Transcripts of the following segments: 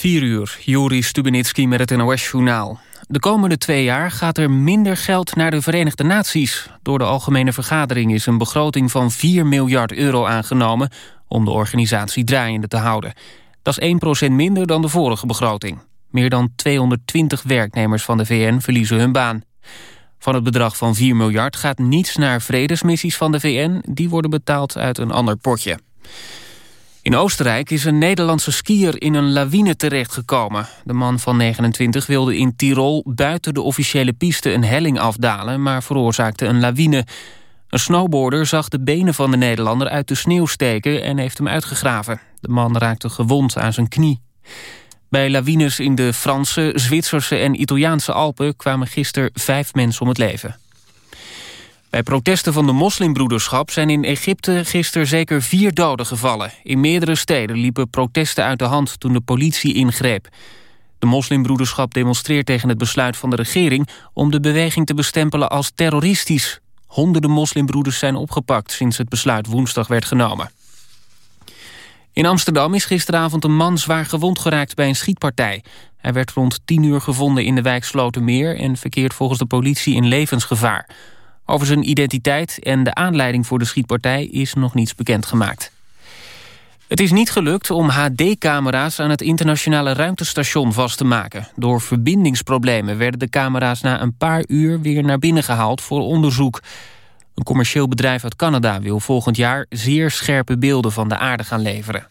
4 uur, Juri Stubenitski met het NOS-journaal. De komende twee jaar gaat er minder geld naar de Verenigde Naties. Door de Algemene Vergadering is een begroting van 4 miljard euro aangenomen... om de organisatie draaiende te houden. Dat is 1% minder dan de vorige begroting. Meer dan 220 werknemers van de VN verliezen hun baan. Van het bedrag van 4 miljard gaat niets naar vredesmissies van de VN. Die worden betaald uit een ander potje. In Oostenrijk is een Nederlandse skier in een lawine terechtgekomen. De man van 29 wilde in Tirol buiten de officiële piste een helling afdalen... maar veroorzaakte een lawine. Een snowboarder zag de benen van de Nederlander uit de sneeuw steken... en heeft hem uitgegraven. De man raakte gewond aan zijn knie. Bij lawines in de Franse, Zwitserse en Italiaanse Alpen... kwamen gisteren vijf mensen om het leven. Bij protesten van de moslimbroederschap zijn in Egypte gisteren zeker vier doden gevallen. In meerdere steden liepen protesten uit de hand toen de politie ingreep. De moslimbroederschap demonstreert tegen het besluit van de regering... om de beweging te bestempelen als terroristisch. Honderden moslimbroeders zijn opgepakt sinds het besluit woensdag werd genomen. In Amsterdam is gisteravond een man zwaar gewond geraakt bij een schietpartij. Hij werd rond 10 uur gevonden in de wijk Slotermeer... en verkeert volgens de politie in levensgevaar. Over zijn identiteit en de aanleiding voor de schietpartij is nog niets bekendgemaakt. Het is niet gelukt om HD-camera's aan het internationale ruimtestation vast te maken. Door verbindingsproblemen werden de camera's na een paar uur weer naar binnen gehaald voor onderzoek. Een commercieel bedrijf uit Canada wil volgend jaar zeer scherpe beelden van de aarde gaan leveren.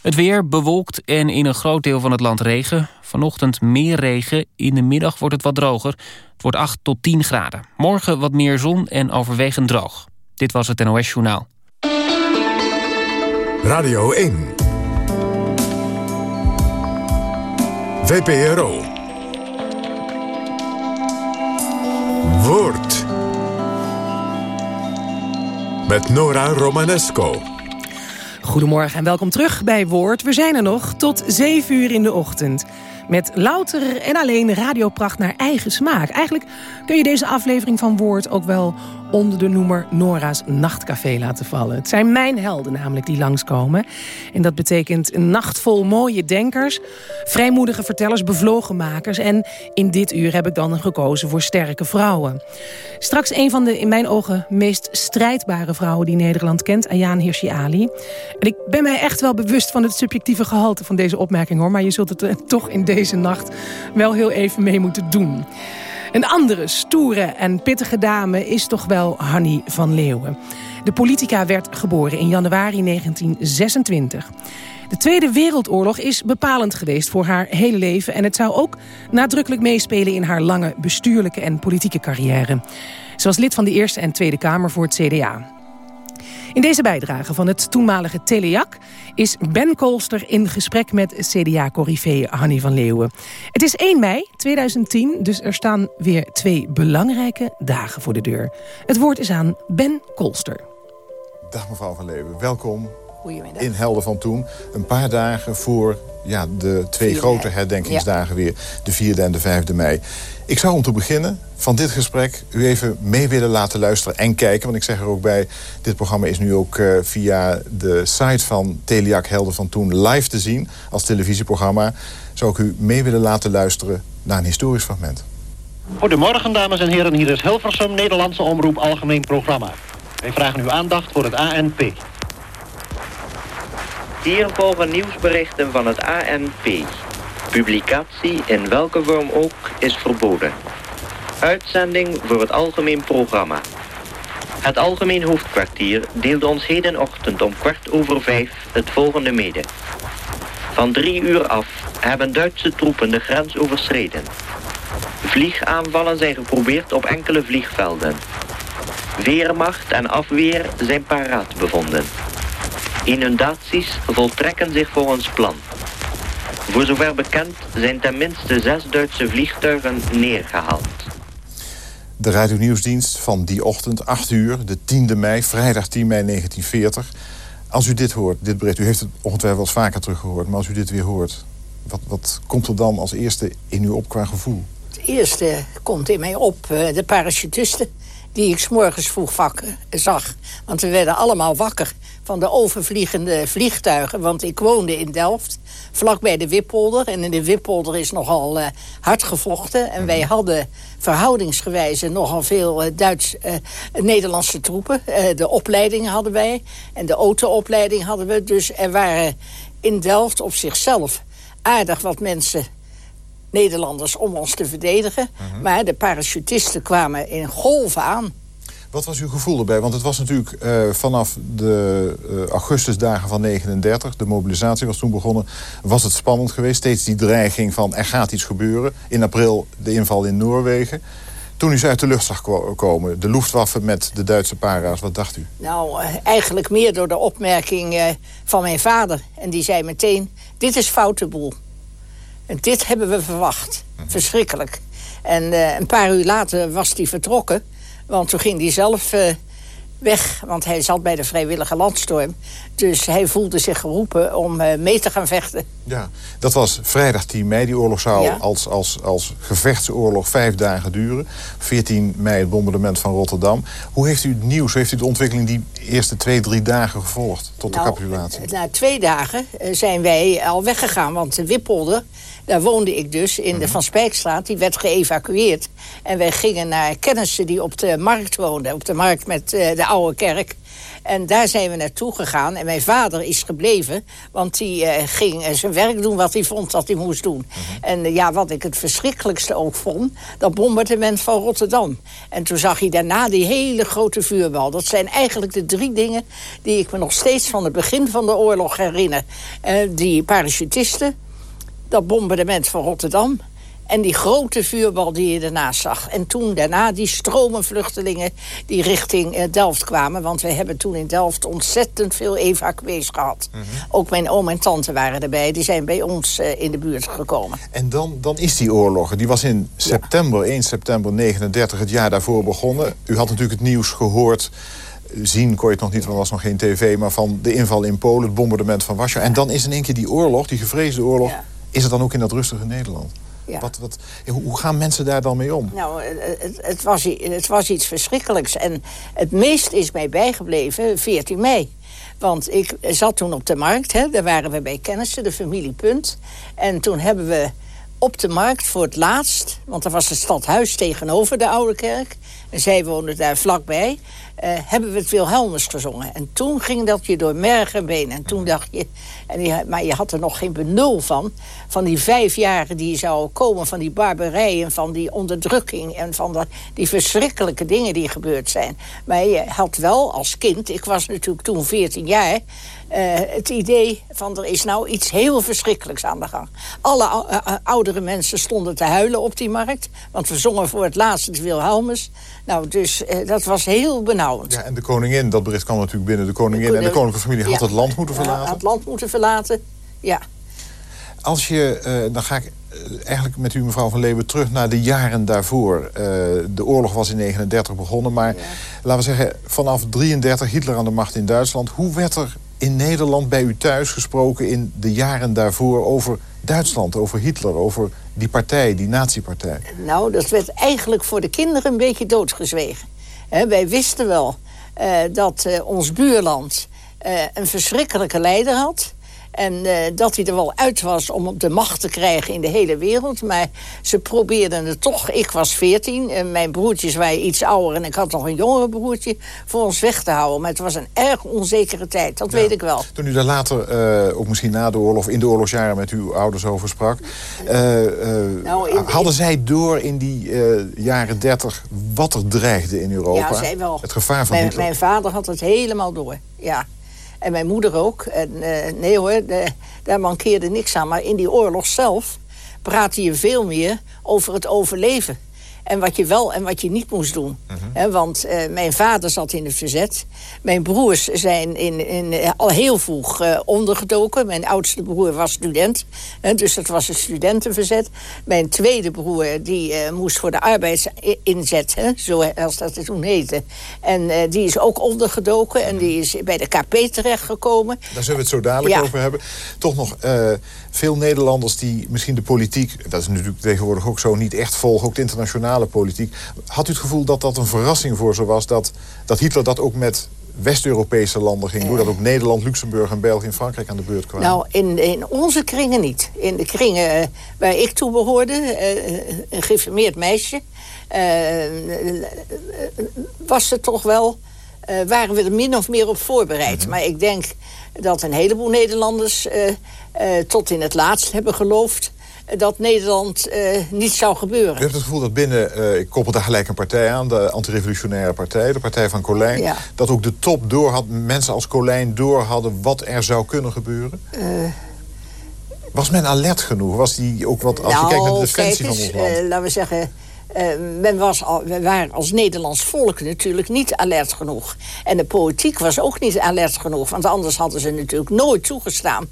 Het weer bewolkt en in een groot deel van het land regen. Vanochtend meer regen, in de middag wordt het wat droger. Het wordt 8 tot 10 graden. Morgen wat meer zon en overwegend droog. Dit was het NOS Journaal. Radio 1. VPRO. Woord. Met Nora Romanesco. Goedemorgen en welkom terug bij Woord. We zijn er nog tot 7 uur in de ochtend. Met louter en alleen radiopracht naar eigen smaak. Eigenlijk kun je deze aflevering van Woord ook wel onder de noemer Nora's Nachtcafé laten vallen. Het zijn mijn helden namelijk die langskomen. En dat betekent een nacht vol mooie denkers, vrijmoedige vertellers, bevlogen makers. En in dit uur heb ik dan gekozen voor sterke vrouwen. Straks een van de in mijn ogen meest strijdbare vrouwen die Nederland kent, Ayaan Hirsi Ali. En ik ben mij echt wel bewust van het subjectieve gehalte van deze opmerking hoor. Maar je zult het eh, toch in deze nacht wel heel even mee moeten doen. Een andere stoere en pittige dame is toch wel Hanny van Leeuwen. De politica werd geboren in januari 1926. De Tweede Wereldoorlog is bepalend geweest voor haar hele leven... en het zou ook nadrukkelijk meespelen in haar lange bestuurlijke en politieke carrière. Ze was lid van de Eerste en Tweede Kamer voor het CDA. In deze bijdrage van het toenmalige Teleac is Ben Kolster in gesprek met CDA-corrivee Hanny van Leeuwen. Het is 1 mei 2010, dus er staan weer twee belangrijke dagen voor de deur. Het woord is aan Ben Kolster. Dag mevrouw van Leeuwen, welkom in Helden van Toen. Een paar dagen voor ja, de twee grote herdenkingsdagen weer, de 4e en de 5e mei. Ik zou om te beginnen van dit gesprek u even mee willen laten luisteren en kijken. Want ik zeg er ook bij, dit programma is nu ook uh, via de site van Teliak Helden van Toen live te zien als televisieprogramma. Zou ik u mee willen laten luisteren naar een historisch fragment. Goedemorgen dames en heren, hier is Hilversum, Nederlandse Omroep Algemeen Programma. Wij vragen uw aandacht voor het ANP. Hier volgen nieuwsberichten van het ANP. Publicatie in welke vorm ook is verboden. Uitzending voor het algemeen programma. Het algemeen hoofdkwartier deelde ons hedenochtend om kwart over vijf het volgende mede. Van drie uur af hebben Duitse troepen de grens overschreden. Vliegaanvallen zijn geprobeerd op enkele vliegvelden. Weermacht en afweer zijn paraat bevonden. Inundaties voltrekken zich volgens plan. Voor zover bekend zijn tenminste zes Duitse vliegtuigen neergehaald. De Radio Nieuwsdienst van die ochtend, 8 uur, de 10e mei, vrijdag 10 mei 1940. Als u dit hoort, dit bericht, u heeft het ongetwijfeld wel vaker teruggehoord... maar als u dit weer hoort, wat, wat komt er dan als eerste in u op qua gevoel? Het eerste komt in mij op, uh, de parachutisten die ik s'morgens vroeg wakker, zag. Want we werden allemaal wakker van de overvliegende vliegtuigen. Want ik woonde in Delft, vlakbij de Wippolder. En in de Wippolder is nogal uh, hard gevochten. En wij hadden verhoudingsgewijze nogal veel uh, Duits, uh, Nederlandse troepen. de opleiding hadden wij. En de autoopleiding hadden we. Dus er waren in Delft op zichzelf aardig wat mensen Nederlanders om ons te verdedigen. Mhm. Maar de parachutisten kwamen in golven aan. Wat was uw gevoel erbij? Want het was natuurlijk uh, vanaf de uh, augustusdagen van 39... de mobilisatie was toen begonnen, was het spannend geweest. Steeds die dreiging van er gaat iets gebeuren. In april de inval in Noorwegen. Toen u ze uit de lucht zag komen, de Luftwaffe met de Duitse para's, wat dacht u? Nou, uh, eigenlijk meer door de opmerking van mijn vader. En die zei meteen, dit is foute boel. En dit hebben we verwacht. Mhm. Verschrikkelijk. En een paar uur later was hij vertrokken... Want toen ging hij zelf uh, weg, want hij zat bij de vrijwillige landstorm. Dus hij voelde zich geroepen om uh, mee te gaan vechten. Ja, dat was vrijdag 10 mei. Die oorlog zou ja. als, als, als gevechtsoorlog vijf dagen duren. 14 mei het bombardement van Rotterdam. Hoe heeft u het nieuws, hoe heeft u de ontwikkeling die eerste twee, drie dagen gevolgd tot nou, de capitulatie? Na twee dagen uh, zijn wij al weggegaan, want de Wippolder daar woonde ik dus in de mhm. Van Spijkstraat. Die werd geëvacueerd. En wij gingen naar kennissen die op de markt woonden. Op de markt met uh, de oude kerk. En daar zijn we naartoe gegaan. En mijn vader is gebleven. Want die uh, ging uh, zijn werk doen wat hij vond dat hij moest doen. Mhm. En uh, ja, wat ik het verschrikkelijkste ook vond... dat bombardement van Rotterdam. En toen zag hij daarna die hele grote vuurbal. Dat zijn eigenlijk de drie dingen... die ik me nog steeds van het begin van de oorlog herinner. die parachutisten dat bombardement van Rotterdam... En die grote vuurbal die je ernaast zag. En toen daarna die stromen vluchtelingen die richting uh, Delft kwamen. Want we hebben toen in Delft ontzettend veel evacuees gehad. Mhm. Ook mijn oom en tante waren erbij. Die zijn bij ons uh, in de buurt gekomen. En dan, dan is die oorlog. Die was in september, ja. 1 september 39, het jaar daarvoor begonnen. U had natuurlijk het nieuws gehoord zien kon je het nog niet, want er was nog geen tv... maar van de inval in Polen, het bombardement van Warschau. En dan is in één keer die oorlog, die gevreesde oorlog... Ja is het dan ook in dat rustige Nederland? Ja. Wat, wat, hoe gaan mensen daar dan mee om? Nou, het, het, was, het was iets verschrikkelijks. En het meest is mij bijgebleven 14 mei. Want ik zat toen op de markt, hè, daar waren we bij kennissen, de familie Punt. En toen hebben we op de markt voor het laatst... want er was het stadhuis tegenover de Oude Kerk... en zij woonden daar vlakbij... Uh, hebben we het Wilhelmus gezongen. En toen ging dat je door merg en been. En toen dacht je... En je, maar je had er nog geen benul van. Van die vijf jaren die zouden komen. Van die barbarij en van die onderdrukking. En van dat, die verschrikkelijke dingen die gebeurd zijn. Maar je had wel als kind... Ik was natuurlijk toen 14 jaar... Uh, het idee van er is nou iets heel verschrikkelijks aan de gang. Alle uh, oudere mensen stonden te huilen op die markt. Want we zongen voor het laatst het Wilhelmus. Nou, dus dat was heel Ja, en de koningin, dat bericht kwam natuurlijk binnen. De koningin de, en de koninklijke familie ja, had het land moeten verlaten. Ja, het land moeten verlaten, ja. Als je, dan ga ik eigenlijk met u, mevrouw van Leeuwen, terug naar de jaren daarvoor. de oorlog was in 39 begonnen, maar ja. laten we zeggen... vanaf 33 Hitler aan de macht in Duitsland. Hoe werd er in Nederland bij u thuis gesproken in de jaren daarvoor... over Duitsland, over Hitler, over die partij, die nazi-partij? Nou, dat werd eigenlijk voor de kinderen een beetje doodgezwegen. Wij wisten wel uh, dat uh, ons buurland uh, een verschrikkelijke leider had... En uh, dat hij er wel uit was om op de macht te krijgen in de hele wereld. Maar ze probeerden het toch. Ik was veertien en mijn broertjes waren iets ouder... en ik had nog een jongere broertje voor ons weg te houden. Maar het was een erg onzekere tijd, dat ja. weet ik wel. Toen u daar later, uh, ook misschien na de oorlog... in de oorlogsjaren met uw ouders over sprak... Uh, nou, in, hadden zij door in die jaren dertig wat er dreigde in Europa? Ja, zij wel. Het gevaar van mijn, Hitler? Mijn vader had het helemaal door, ja. En mijn moeder ook. En, uh, nee hoor, daar mankeerde niks aan. Maar in die oorlog zelf praatte je veel meer over het overleven. En wat je wel en wat je niet moest doen. Mm want uh, mijn vader zat in het verzet. Mijn broers zijn in, in, uh, al heel vroeg uh, ondergedoken. Mijn oudste broer was student. dus dat was een studentenverzet. Mijn tweede broer die moest voor de arbeidsinzet. zoals dat toen heette. En die is ook ondergedoken. En die is bij de KP terechtgekomen. Daar zullen we het zo dadelijk ja. over hebben. Toch nog veel Nederlanders die misschien de politiek... dat is natuurlijk tegenwoordig ook zo niet echt volgen. Ook de internationale politiek. Had u het gevoel dat dat een verrassing voor ze was... dat, dat Hitler dat ook met West-Europese landen ging doen... dat ook Nederland, Luxemburg en België en Frankrijk aan de beurt kwamen? Nou, in, in onze kringen niet. In de kringen eh, waar ik toe behoorde, uh, een geïnformeerd meisje... Uh, was het toch wel, waren we er min of meer op voorbereid. Mhm. Maar ik denk dat een heleboel Nederlanders tot in het laatst hebben geloofd dat Nederland uh, niet zou gebeuren. U hebt het gevoel dat binnen, uh, ik koppel daar gelijk een partij aan... de antirevolutionaire partij, de partij van Colijn... dat ook de top door had, mensen als Colijn door hadden... wat er zou kunnen gebeuren? Uh, was men alert genoeg? Was die ook wat, als je kijkt naar de nou, defensie van ons land? laten we zeggen... Uh, men was al, we waren als Nederlands volk natuurlijk niet alert genoeg. En de politiek was ook niet alert genoeg. Want anders hadden ze natuurlijk nooit toegestaan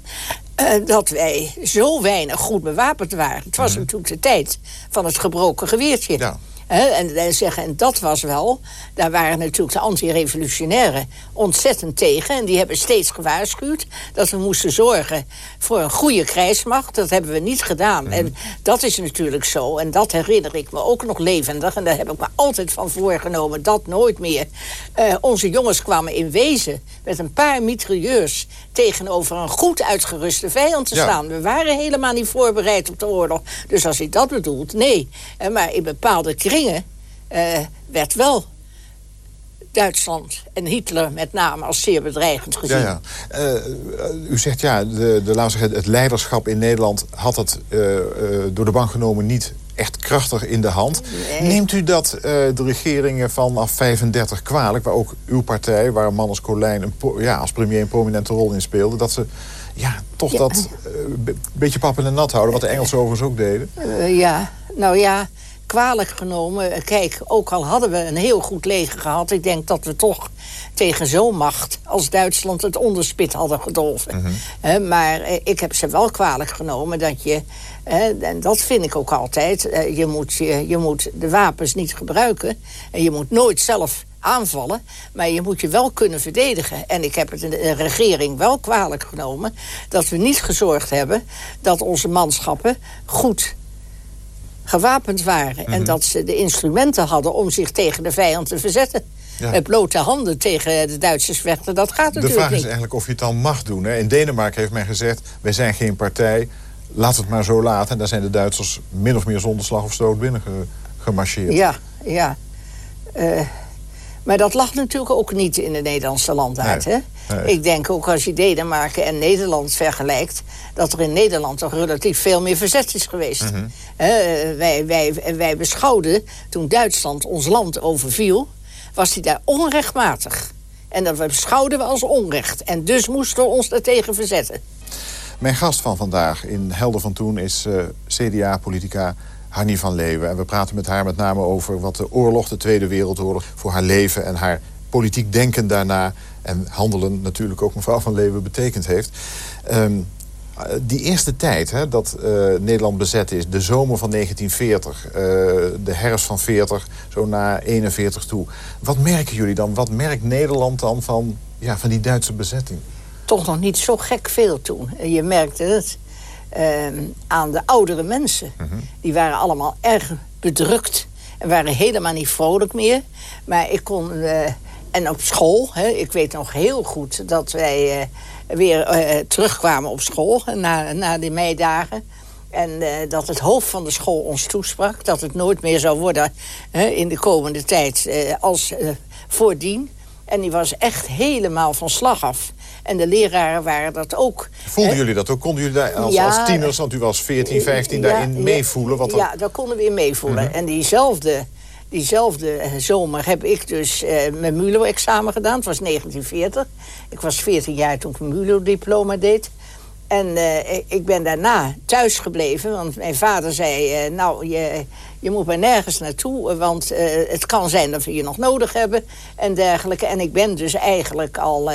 uh, dat wij zo weinig goed bewapend waren. Het was mhm. natuurlijk de tijd van het gebroken geweertje. Ja en, en, zeggen, en dat was wel... daar waren natuurlijk de anti-revolutionairen ontzettend tegen. En die hebben steeds gewaarschuwd dat we moesten zorgen voor een goede krijgsmacht. Dat hebben we niet gedaan. Mhm. En dat is natuurlijk zo. En dat herinner ik me ook nog levendig. En daar heb ik me altijd van voorgenomen. Dat nooit meer. Uh, onze jongens kwamen in wezen met een paar mitrailleurs... tegenover een goed uitgeruste vijand te staan. We waren helemaal niet voorbereid op de oorlog. Dus als je dat bedoelt, nee. Maar in bepaalde kringen uh, werd wel Duitsland en Hitler met name als zeer bedreigend gezien. Ja, ja. Uh, u zegt ja, de, de, zeggen, het leiderschap in Nederland had het uh, door de bank genomen niet echt krachtig in de hand. Neemt u dat de regeringen vanaf 35 kwalijk, waar ook uw partij, waar man als Colijn een, ja, als premier een prominente rol in speelde, dat ze ja, toch dat een beetje pap in de nat houden, wat de Engelsen overigens ook deden? ja, nou ja, kwalijk genomen. Kijk, ook al hadden we een heel goed leger gehad... ik denk dat we toch tegen zo'n macht als Duitsland het onderspit hadden gedolven. Mhm. maar eh, ik heb ze wel kwalijk genomen dat je... en dat vind ik ook altijd. Eh, je, moet, je, je moet de wapens niet gebruiken. En je moet nooit zelf aanvallen. Maar je moet je wel kunnen verdedigen. En ik heb het in de regering wel kwalijk genomen... dat we niet gezorgd hebben dat onze manschappen goed gewapend waren. En mhm. dat ze de instrumenten hadden om zich tegen de vijand te verzetten. Met blote handen tegen de Duitsers vechten, dat gaat natuurlijk niet. De vraag is eigenlijk of je het dan mag doen. Hè? In Denemarken heeft men gezegd, wij zijn geen partij. Laat het maar zo laten. En daar zijn de Duitsers min of meer zonder slag of stoot binnen gemarcheerd. Ja, ja. Uh, maar dat lag natuurlijk ook niet in de Nederlandse landaard. Nee, hè? Ik denk ook als je Denemarken en Nederland vergelijkt... dat er in Nederland toch relatief veel meer verzet is geweest. Mhm. wij, wij, wij beschouwden, toen Duitsland ons land overviel... was hij daar onrechtmatig. En dat beschouwden we als onrecht. En dus moesten we ons daartegen verzetten. Mijn gast van vandaag in Helder van Toen is uh, eh, CDA-politica Hanni van Leeuwen. En we praten met haar met name over wat de oorlog, de Tweede Wereldoorlog... voor haar leven en haar politiek denken daarna... en handelen natuurlijk ook mevrouw van Leeuwen betekend heeft. Um, die eerste tijd hè, dat uh, Nederland bezet is, de zomer van 1940... Uh, eh, de herfst van 40, zo na 41 toe. Wat merken jullie dan? Wat merkt Nederland dan van, ja, van die Duitse bezetting? Toch nog niet zo gek veel toen. Je merkte het Ehm, aan de oudere mensen. Mhm. Die waren allemaal erg bedrukt. En waren helemaal niet vrolijk meer. Maar ik kon... Uh, en op school, hè, ik weet nog heel goed dat wij uh, weer uh, terugkwamen op school na, na die meidagen. En dat het hoofd van de school ons toesprak. Dat het nooit meer zou worden in de komende tijd als voordien. En die was echt helemaal van slag af. En de leraren waren dat ook. Voelden jullie dat ook? Konden jullie daar als, als tieners, want u was 14, 15, daarin meevoelen? Wat Ja, daar konden we in meevoelen. Mhm. En diezelfde, diezelfde eh, zomer heb ik dus uh, mijn MULO-examen gedaan. Het was 1940. Ik was 14 jaar toen ik mijn MULO-diploma deed. En uh, ik ben daarna thuis gebleven, want mijn vader zei... Uh, nou, je, je moet maar nergens naartoe, want het kan zijn dat we je nog nodig hebben... en dergelijke. En ik ben dus eigenlijk al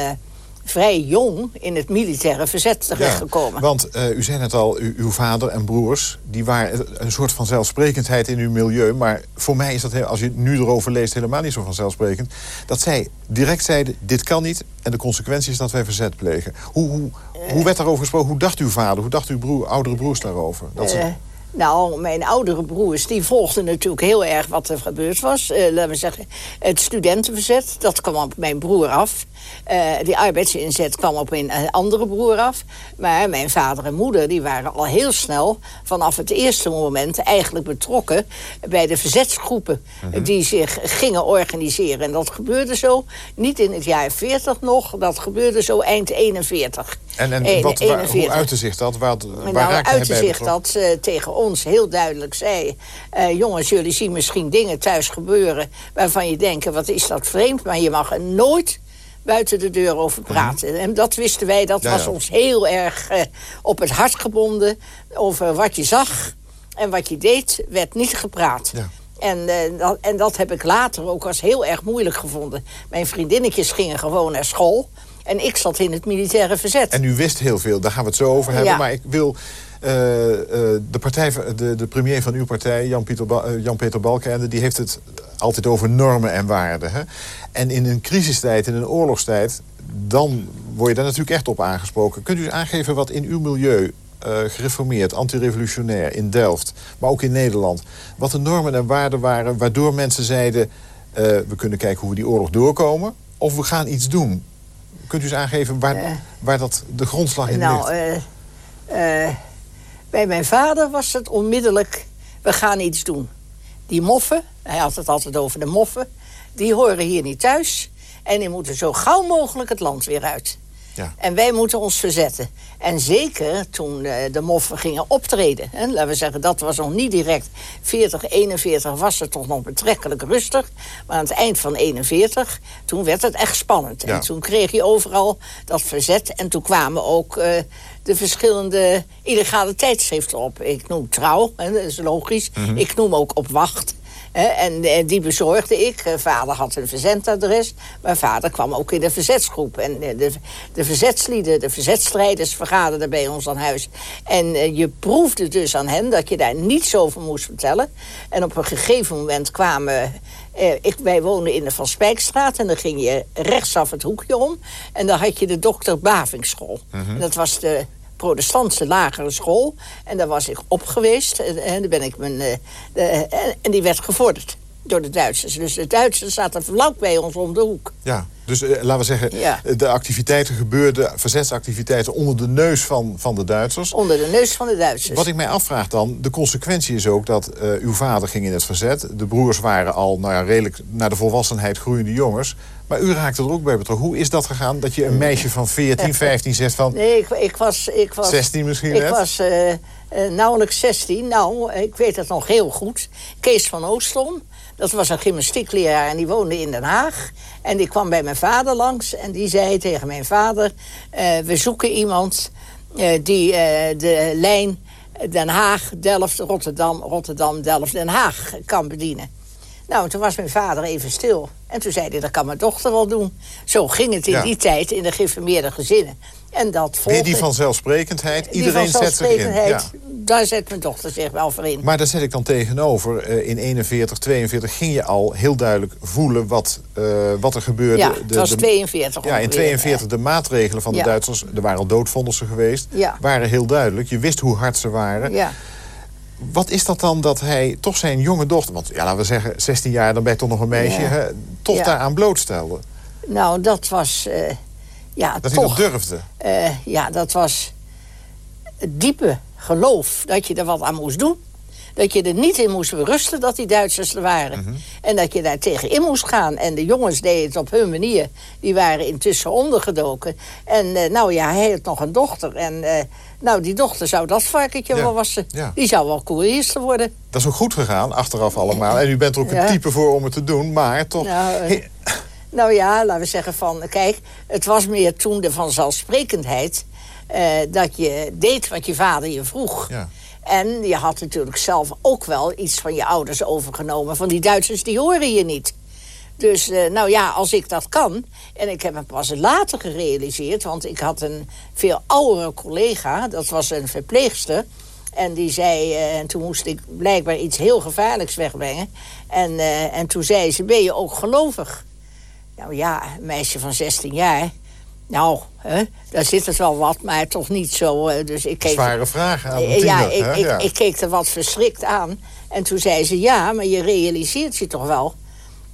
vrij jong in het militaire verzet terechtgekomen. Ja, want uh, u zei net al, uw vader en broers... die waren een soort van zelfsprekendheid in uw milieu. Maar voor mij is dat, als je nu erover leest, helemaal niet zo vanzelfsprekend. Dat zij direct zeiden, dit kan niet... en de consequentie is dat wij verzet plegen. Hoe, hoe, hoe werd daarover gesproken? Hoe dacht uw vader, hoe dacht uw broer, oudere broers daarover? Dat ze... Nou, mijn oudere broers die volgden natuurlijk heel erg wat er gebeurd was. Uh, laten we zeggen, het studentenverzet, dat kwam op mijn broer af. Uh, die arbeidsinzet kwam op een andere broer af. Maar mijn vader en moeder die waren al heel snel... vanaf het eerste moment eigenlijk betrokken... bij de verzetsgroepen mhm. die zich gingen organiseren. En dat gebeurde zo, niet in het jaar 40 nog... dat gebeurde zo eind 41. En, en wat, waar, hoe uitte zich dat? Waar, waar nou, uitte zich dat uh, tegen ons heel duidelijk zei... Uh, jongens, jullie zien misschien dingen thuis gebeuren... waarvan je denkt, wat is dat vreemd... maar je mag er nooit buiten de deur over mhm. praten. En dat wisten wij, dat was ons heel erg uh, op het hart gebonden. Over wat je zag en wat je deed, werd niet gepraat. Ja. En, uh, dat, en dat heb ik later ook als heel erg moeilijk gevonden. Mijn vriendinnetjes gingen gewoon naar school. En ik zat in het militaire verzet. En u wist heel veel, daar gaan we het zo over hebben. Ja. Maar ik wil de, partij, de, de premier van uw partij, Jan-Peter Jan -Peter Balkenende... die heeft het altijd over normen en waarden. Hè? En in een crisistijd, in een oorlogstijd... dan word je daar natuurlijk echt op aangesproken. Kunt u aangeven wat in uw milieu uh, gereformeerd, antirevolutionair in Delft... maar ook in Nederland, wat de normen en waarden waren... waardoor mensen zeiden, uh, we kunnen kijken hoe we die oorlog doorkomen... of we gaan iets doen. Kunt u eens aangeven waar, uh, waar dat de grondslag in nou, ligt? Bij mijn vader was het onmiddellijk, we gaan iets doen. Die moffen, hij had het altijd over de moffen... die horen hier niet thuis. En die moeten zo gauw mogelijk het land weer uit. Ja. En wij moeten ons verzetten. En zeker toen uh, de moffen gingen optreden. Hè, laten we zeggen, dat was nog niet direct. 40, 41 was het toch nog betrekkelijk rustig. Maar aan het eind van 41, toen werd het echt spannend. Ja. En toen kreeg je overal dat verzet. En toen kwamen ook uh, de verschillende illegale tijdschriften op. Ik noem Trouw, hè, dat is logisch. Mm -hmm. Ik noem ook Op Wacht en, en, die bezorgde ik. Eh, vader had een verzendadres. Mijn vader kwam ook in de verzetsgroep. En eh, de, de verzetslieden, de verzetstrijders vergaderden bij ons aan huis. En uh, je proefde dus aan hen dat je daar niets over moest vertellen. En op een gegeven moment kwamen... Uh, ik, wij woonden in de Van Spijkstraat en dan ging je rechtsaf het hoekje om. En dan had je de dokter Bavingschool. Mm -hmm. Dat was de protestantse lagere school. En daar was ik op geweest. En, daar ben ik mijn, uh, en die werd gevorderd door de Duitsers. Dus de Duitsers zaten vlak bij ons om de hoek. Ja, dus uh, laten we zeggen, ja. de activiteiten gebeurden, verzetsactiviteiten onder de neus van, van de Duitsers. Onder de neus van de Duitsers. Wat ik mij afvraag dan, de consequentie is ook dat uh, uw vader ging in het verzet. De broers waren al nou ja, redelijk naar de volwassenheid groeiende jongens. Maar u raakte er ook bij betrokken. Hoe is dat gegaan dat je een meisje van 14, 15 zegt van... Nee, ik, ik, was, ik was... 16 misschien Ik net? was uh, uh, nauwelijks 16. Nou, ik weet het nog heel goed. Kees van Oostom, dat was een gymnastiekleraar en die woonde in Den Haag. En die kwam bij mijn vader langs en die zei tegen mijn vader... Uh, we zoeken iemand die de lijn Den Haag, Delft, Rotterdam, Rotterdam, Delft, Den Haag kan bedienen. Nou, toen was mijn vader even stil. En toen zei hij, dat kan mijn dochter wel doen. Zo ging het in ja. die tijd in de geïnformeerde gezinnen. En dat volgde... die vanzelfsprekendheid, iedereen zet zich in. Ja. Daar zet mijn dochter zich wel voor in. Maar daar zet ik dan tegenover. Uh, in 41, 42 ging je al heel duidelijk voelen wat, uh, wat er gebeurde. Ja, het was de, 42 Ja, in 42 ja. de maatregelen van de. Duitsers... er waren al doodvonnissen geweest, waren heel duidelijk. Je wist hoe hard ze waren. Ja. Wat is dat dan dat hij toch zijn jonge dochter... want ja, laten we zeggen, 16 jaar, dan ben je toch nog een meisje... Ja. Hè, toch ja. daaraan blootstelde? Nou, dat was... Uh, ja, dat toch, hij dat durfde? Uh, ja, dat was het diepe geloof dat je er wat aan moest doen. Dat je er niet in moest berusten dat die Duitsers er waren. Mm -hmm. En dat je daar tegenin moest gaan. En de jongens deden het op hun manier. Die waren intussen ondergedoken. En uh, nou ja, hij had nog een dochter. En uh, nou, die dochter zou dat varkentje ja. wel wassen. Ja. Die zou wel koerierster worden. Dat is ook goed gegaan, achteraf allemaal. En u bent er ook een type voor om het te doen. Maar toch... Nou, uh, nou ja, laten we zeggen van... Kijk, het was meer toen de vanzelfsprekendheid... dat je deed wat je vader je vroeg. Ja. En je had natuurlijk zelf ook wel iets van je ouders overgenomen. Van die Duitsers, die horen je niet. Dus uh, nou ja, als ik dat kan... en ik heb het pas later gerealiseerd... want ik had een veel oudere collega, dat was een verpleegster... en die zei, uh, en toen moest ik blijkbaar iets heel gevaarlijks wegbrengen... en, uh, en toen zei ze, ben je ook gelovig? Nou ja, een meisje van 16 jaar... Nou, hè, daar zit het wel wat, maar toch niet zo. Dus ik keek, Zware vragen aan de ja, ik? Ik, ik, keek er wat verschrikt aan. En toen zei ze, ja, maar je realiseert je toch wel...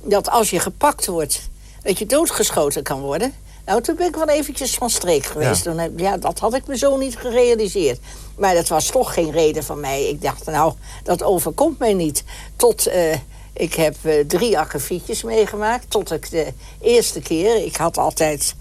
dat als je gepakt wordt, dat je doodgeschoten kan worden... Nou, toen ben ik wel eventjes van streek geweest. Ja. Toen, ja, dat had ik me zo niet gerealiseerd. Maar dat was toch geen reden van mij. Ik dacht, nou, dat overkomt mij niet. Tot, uh, ik heb uh, drie akkefietjes meegemaakt. Tot ik de eerste keer, ik had altijd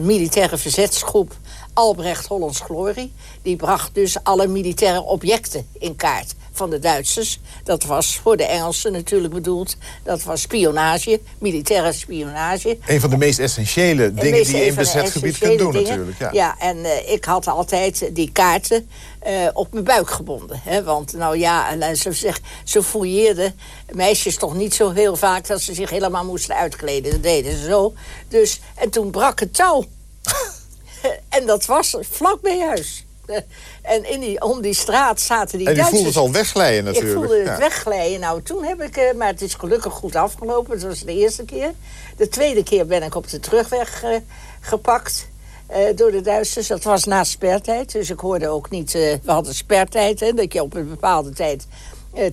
militaire verzetsgroep... Albrecht Hollands Glorie. Die bracht dus alle militaire objecten in kaart van de Duitsers. Dat was voor de Engelsen natuurlijk bedoeld. Dat was spionage, militaire spionage. Een van de meest essentiële dingen die je in bezet gebied kunt doen natuurlijk. Ja, ja en uh, ik had altijd die kaarten uh, op mijn buik gebonden. Hè? Want nou ja, eh, ze, zeg, ze fouilleerden meisjes toch niet zo heel vaak... dat ze zich helemaal moesten uitkleden. Dat deden ze zo. Dus, en toen brak het touw. en dat was vlak bij huis. En in die, om die straat zaten die En je voelde het al wegglijden natuurlijk. Ik voelde het wegglijden. Nou, toen heb ik... Uh, maar het is gelukkig goed afgelopen. Dat was de eerste keer. De tweede keer ben ik op de terugweg uh, gepakt. Uh, door de Duitsers. Dat was na spertijd. Dus ik hoorde ook niet... we hadden spertijd, hè, dat je op een bepaalde tijd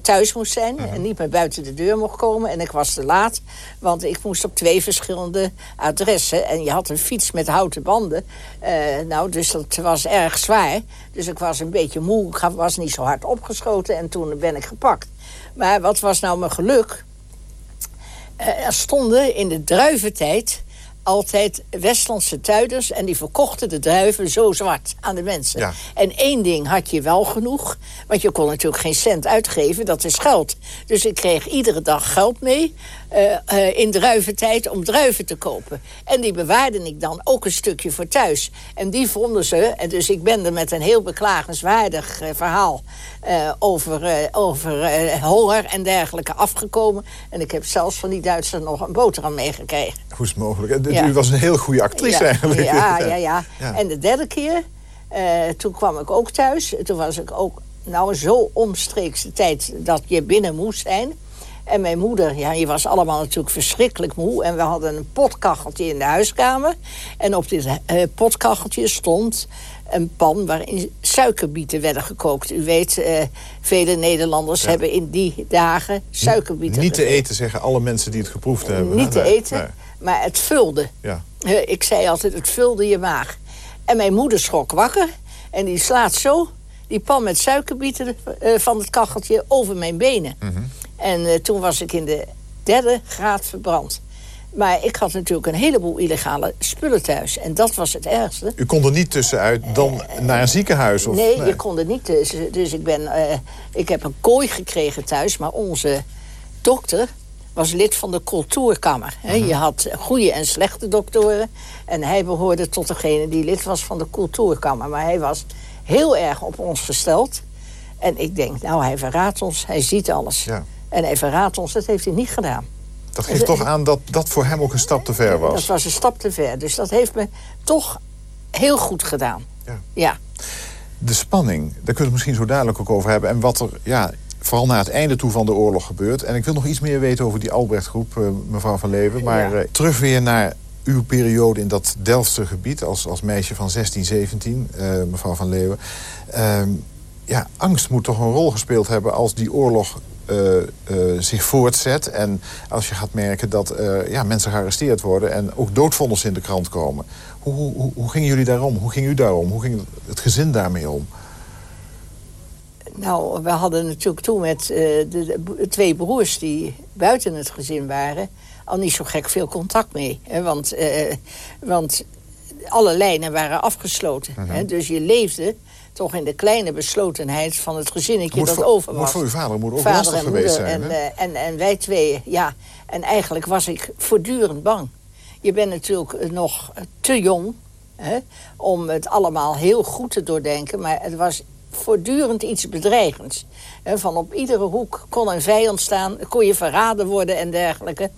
thuis moest zijn. Mhm. En niet meer buiten de deur mocht komen. En ik was te laat, want ik moest op twee verschillende adressen. En je had een fiets met houten banden. Uh, nou, dus dat was erg zwaar. Dus ik was een beetje moe. Ik was niet zo hard opgeschoten. En toen ben ik gepakt. Maar wat was nou mijn geluk? Uh, er stonden in de druiventijd altijd Westlandse tuinders... en die verkochten de druiven zo zwart aan de mensen. En één ding had je wel genoeg, want je kon natuurlijk geen cent uitgeven, dat is geld. Dus ik kreeg iedere dag geld mee uh, uh, in druiventijd om druiven te kopen. En die bewaarde ik dan ook een stukje voor thuis. En die vonden ze, en dus ik ben er met een heel beklagenswaardig uh, verhaal... over, over honger en dergelijke afgekomen. En ik heb zelfs van die Duitsers nog een boterham meegekregen. Hoe is het mogelijk? U was een heel goede actrice eigenlijk. Ja, ja, ja, ja, En de derde keer, toen kwam ik ook thuis. Toen was ik ook nou zo omstreeks de tijd dat je binnen moest zijn... En mijn moeder, ja, die was allemaal natuurlijk verschrikkelijk moe. En we hadden een potkacheltje in de huiskamer. En op dit uh, potkacheltje stond een pan waarin suikerbieten werden gekookt. U weet, uh, vele Nederlanders hebben in die dagen suikerbieten Niet te eten, zeggen alle mensen die het geproefd hebben. Niet te eten, maar het vulde. Ja. Uh, ik zei altijd, het vulde je maag. En mijn moeder schrok wakker. En die slaat zo die pan met suikerbieten van het kacheltje over mijn benen. Mm en uh, toen was ik in de derde graad verbrand. Maar ik had natuurlijk een heleboel illegale spullen thuis. En dat was het ergste. U kon er niet tussenuit dan uh, naar een ziekenhuis? Of, nee, nee, je kon er niet tussen. Dus ik, ben, uh, ik heb een kooi gekregen thuis. Maar onze dokter was lid van de cultuurkamer. Uh -huh. Je had goede en slechte doktoren. En hij behoorde tot degene die lid was van de cultuurkamer. Maar hij was heel erg op ons gesteld. En ik denk, nou, hij verraadt ons. Hij ziet alles. Ja. En hij verraadt ons, dat heeft hij niet gedaan. Dat geeft toch aan dat dat voor hem ook een stap te ver was? Dat was een stap te ver. Dus dat heeft me toch heel goed gedaan. Ja. ja. De spanning, daar kunnen we het misschien zo dadelijk ook over hebben. En wat er ja, vooral naar het einde toe van de oorlog gebeurt. En ik wil nog iets meer weten over die Albrechtgroep, uh, mevrouw Van Leeuwen. Maar ja. uh, terug weer naar uw periode in dat Delftse gebied... als, als meisje van 16, 17, uh, mevrouw Van Leeuwen. Ehm, ja, angst moet toch een rol gespeeld hebben als die oorlog uh, uh, zich voortzet. En als je gaat merken dat ja, mensen gearresteerd worden... en ook doodvondels in de krant komen. Hoe, hoe, hoe gingen jullie daarom? Hoe ging u daarom? Hoe ging het gezin daarmee om? Nou, we hadden natuurlijk toen met de, twee broers... die buiten het gezin waren... al niet zo gek veel contact mee. Hè? Want, want alle lijnen waren afgesloten. -huh. hè? Dus je leefde toch in de kleine beslotenheid van het gezinnetje dat voor, over was. Moet voor uw vader en moeder ook vader lastig geweest zijn, en, uh, en, en wij twee, ja. En eigenlijk was ik voortdurend bang. Je bent natuurlijk nog te jong hè, om het allemaal heel goed te doordenken. Maar het was voortdurend iets bedreigends. Hè, van op iedere hoek kon een vijand staan, kon je verraden worden en dergelijke.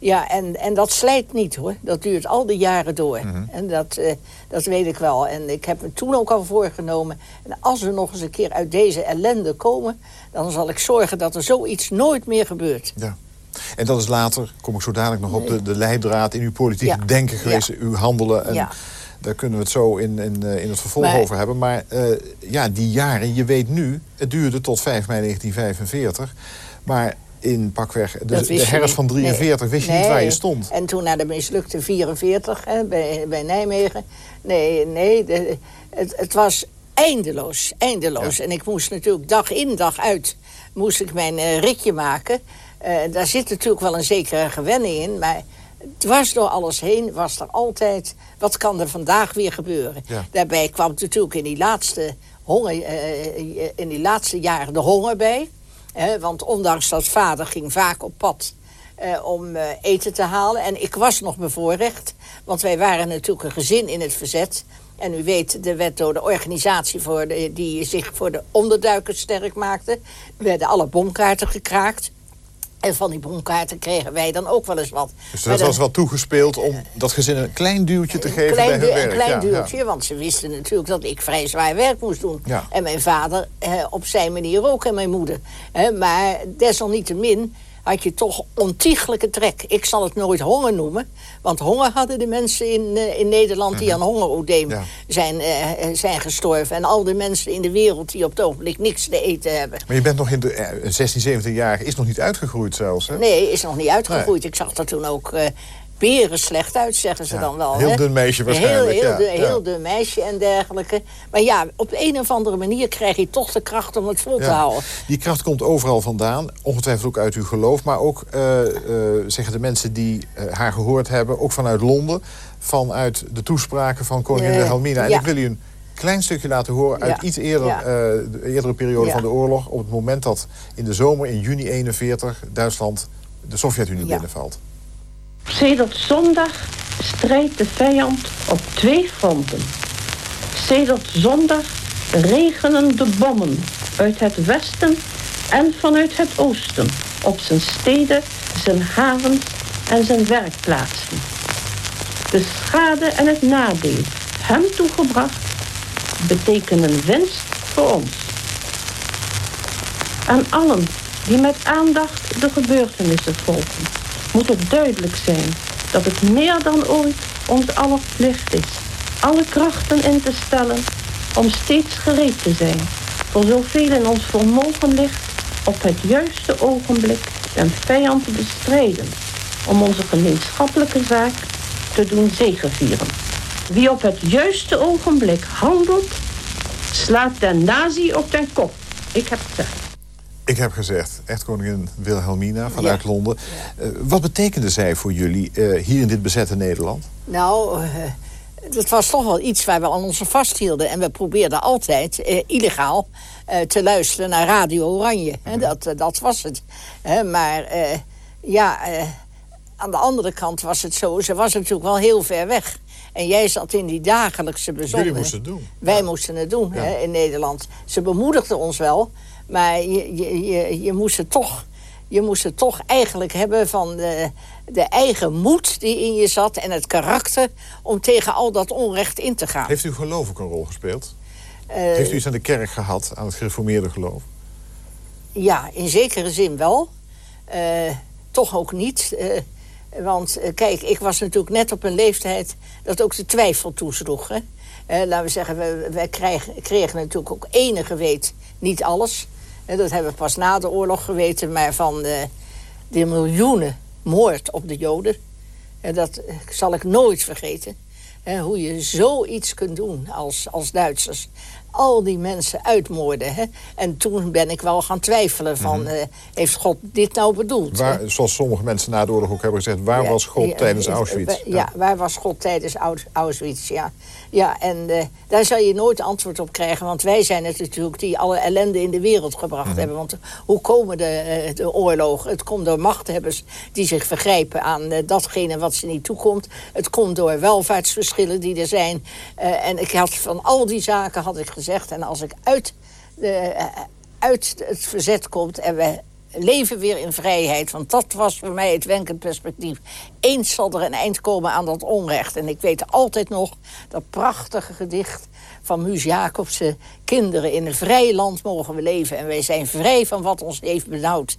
Ja, en, en dat slijt niet hoor. Dat duurt al die jaren door. Mm -hmm. En dat, uh, dat weet ik wel. En ik heb me toen ook al voorgenomen... En als we nog eens een keer uit deze ellende komen... dan zal ik zorgen dat er zoiets nooit meer gebeurt. Ja. En dat is later, kom ik zo dadelijk nog op, de, de leidraad in uw politiek denken geweest, uw handelen. En Daar kunnen we het zo in, in, in het vervolg over hebben. Maar ja, die jaren, je weet nu, het duurde tot 5 mei 1945. Maar in pakweg de, de herfst van 43 wist je niet waar je stond. En toen naar de mislukte 44 hè, bij, bij Nijmegen. Nee, nee de, het, het was eindeloos, eindeloos. En ik moest natuurlijk dag in dag uit moest ik mijn uh, ritje maken. Uh, daar zit natuurlijk wel een zekere gewenning in. Maar dwars door alles heen was er altijd... wat kan er vandaag weer gebeuren? Daarbij kwam natuurlijk in die laatste, honger, uh, in die laatste jaren de honger bij want ondanks dat vader ging vaak op pad uh, om uh, eten te halen. En ik was nog bevoorrecht, want wij waren natuurlijk een gezin in het verzet. En u weet, er werd door de organisatie voor de, die zich voor de onderduikers sterk maakte... werden alle bomkaarten gekraakt. En van die bonkaarten kregen wij dan ook wel eens wat. Dus dat was wel toegespeeld om dat gezin een klein duwtje te geven bij hun werk? Een klein duwtje, want ze wisten natuurlijk dat ik vrij zwaar werk moest doen. En mijn vader eh, op zijn manier ook en mijn moeder. Eh, maar desalniettemin had je toch ontiegelijke trek. Ik zal het nooit honger noemen. Want honger hadden de mensen in, uh, in Nederland die mhm. aan hongerodeem zijn, uh, zijn gestorven. En al de mensen in de wereld die op het ogenblik niks te eten hebben. Maar je bent nog in de 16, 17 jaar, is nog niet uitgegroeid zelfs, hè? Nee, is nog niet uitgegroeid. Ik zag dat toen ook beren slecht uit, zeggen ze dan wel. Heel dun meisje waarschijnlijk. Heel, heel, ja. heel dun meisje en dergelijke. Maar ja, op een of andere manier krijg je toch de kracht om het vol te houden. Die kracht komt overal vandaan. Ongetwijfeld ook uit uw geloof. Maar ook, uh, uh, zeggen de mensen die uh, haar gehoord hebben... ook vanuit Londen, vanuit de toespraken van koningin Wilhelmina. En ik wil u een klein stukje laten horen uit iets eerder, de eerdere periode van de oorlog. Op het moment dat in de zomer, in juni 41, Duitsland de Sovjet-Unie binnenvalt. Sedert zondag strijdt de vijand op twee fronten. Sedert zondag regenen de bommen uit het westen en vanuit het oosten op zijn steden, zijn havens en zijn werkplaatsen. De schade en het nadeel hem toegebracht betekenen winst voor ons. Aan allen die met aandacht de gebeurtenissen volgen moet het duidelijk zijn dat het meer dan ooit ons aller plicht is alle krachten in te stellen om steeds gereed te zijn voor zoveel in ons vermogen ligt op het juiste ogenblik den vijand te bestrijden om onze gemeenschappelijke zaak te doen zegevieren. Wie op het juiste ogenblik handelt, slaat de nazi op den kop. Ik heb gezegd. Ik heb gezegd, echt koningin Wilhelmina vanuit Londen. Uh, wat betekende zij voor jullie uh, hier in dit bezette Nederland? Nou, uh, dat was toch wel iets waar we aan ons vasthielden. En we probeerden altijd illegaal te luisteren naar Radio Oranje. Mm dat, dat was het. maar ja, aan de andere kant was het zo... ze was natuurlijk wel heel ver weg. En jij zat in die dagelijkse bezonderheden. Jullie moesten het doen. Wij moesten het doen hè, in Nederland. Ze bemoedigden ons wel... Maar je, je, je, je, moest het toch, je moest het toch eigenlijk hebben van de, de eigen moed die in je zat... en het karakter om tegen al dat onrecht in te gaan. Heeft u geloof ook een rol gespeeld? Uh, Heeft u iets aan de kerk gehad, aan het gereformeerde geloof? Ja, in zekere zin wel. Uh, toch ook niet. Uh, want kijk, ik was natuurlijk net op een leeftijd dat ook de twijfel toesloeg. Hè? laten we zeggen, wij, kregen, kregen natuurlijk ook enige weet, niet alles dat hebben we pas na de oorlog geweten. Maar van de, de miljoenen moord op de Joden. dat zal ik nooit vergeten. hoe je zoiets kunt doen als, als Duitsers al die mensen uitmoorden. Hè? En toen ben ik wel gaan twijfelen van, mm heeft God dit nou bedoeld? Waar, zoals sommige mensen na de oorlog ook hebben gezegd... waar was God tijdens Auschwitz? Ja, waar was God tijdens Auschwitz, ja. Ja, en uh, daar zal je nooit antwoord op krijgen... want wij zijn het natuurlijk die alle ellende in de wereld gebracht mhm. hebben. Want hoe komen de, uh, de oorlogen? Het komt door machthebbers die zich vergrijpen aan datgene wat ze niet toekomt. Het komt door welvaartsverschillen die er zijn. en ik had van al die zaken had ik gezegd. En als ik uit, de, eh, uit het verzet kom en we leven weer in vrijheid. Want dat was voor mij het wenkend perspectief. Eens zal er een eind komen aan dat onrecht. En ik weet altijd nog dat prachtige gedicht van Muus Jacobsen. Kinderen, in een vrij land mogen we leven. En wij zijn vrij van wat ons heeft benauwd.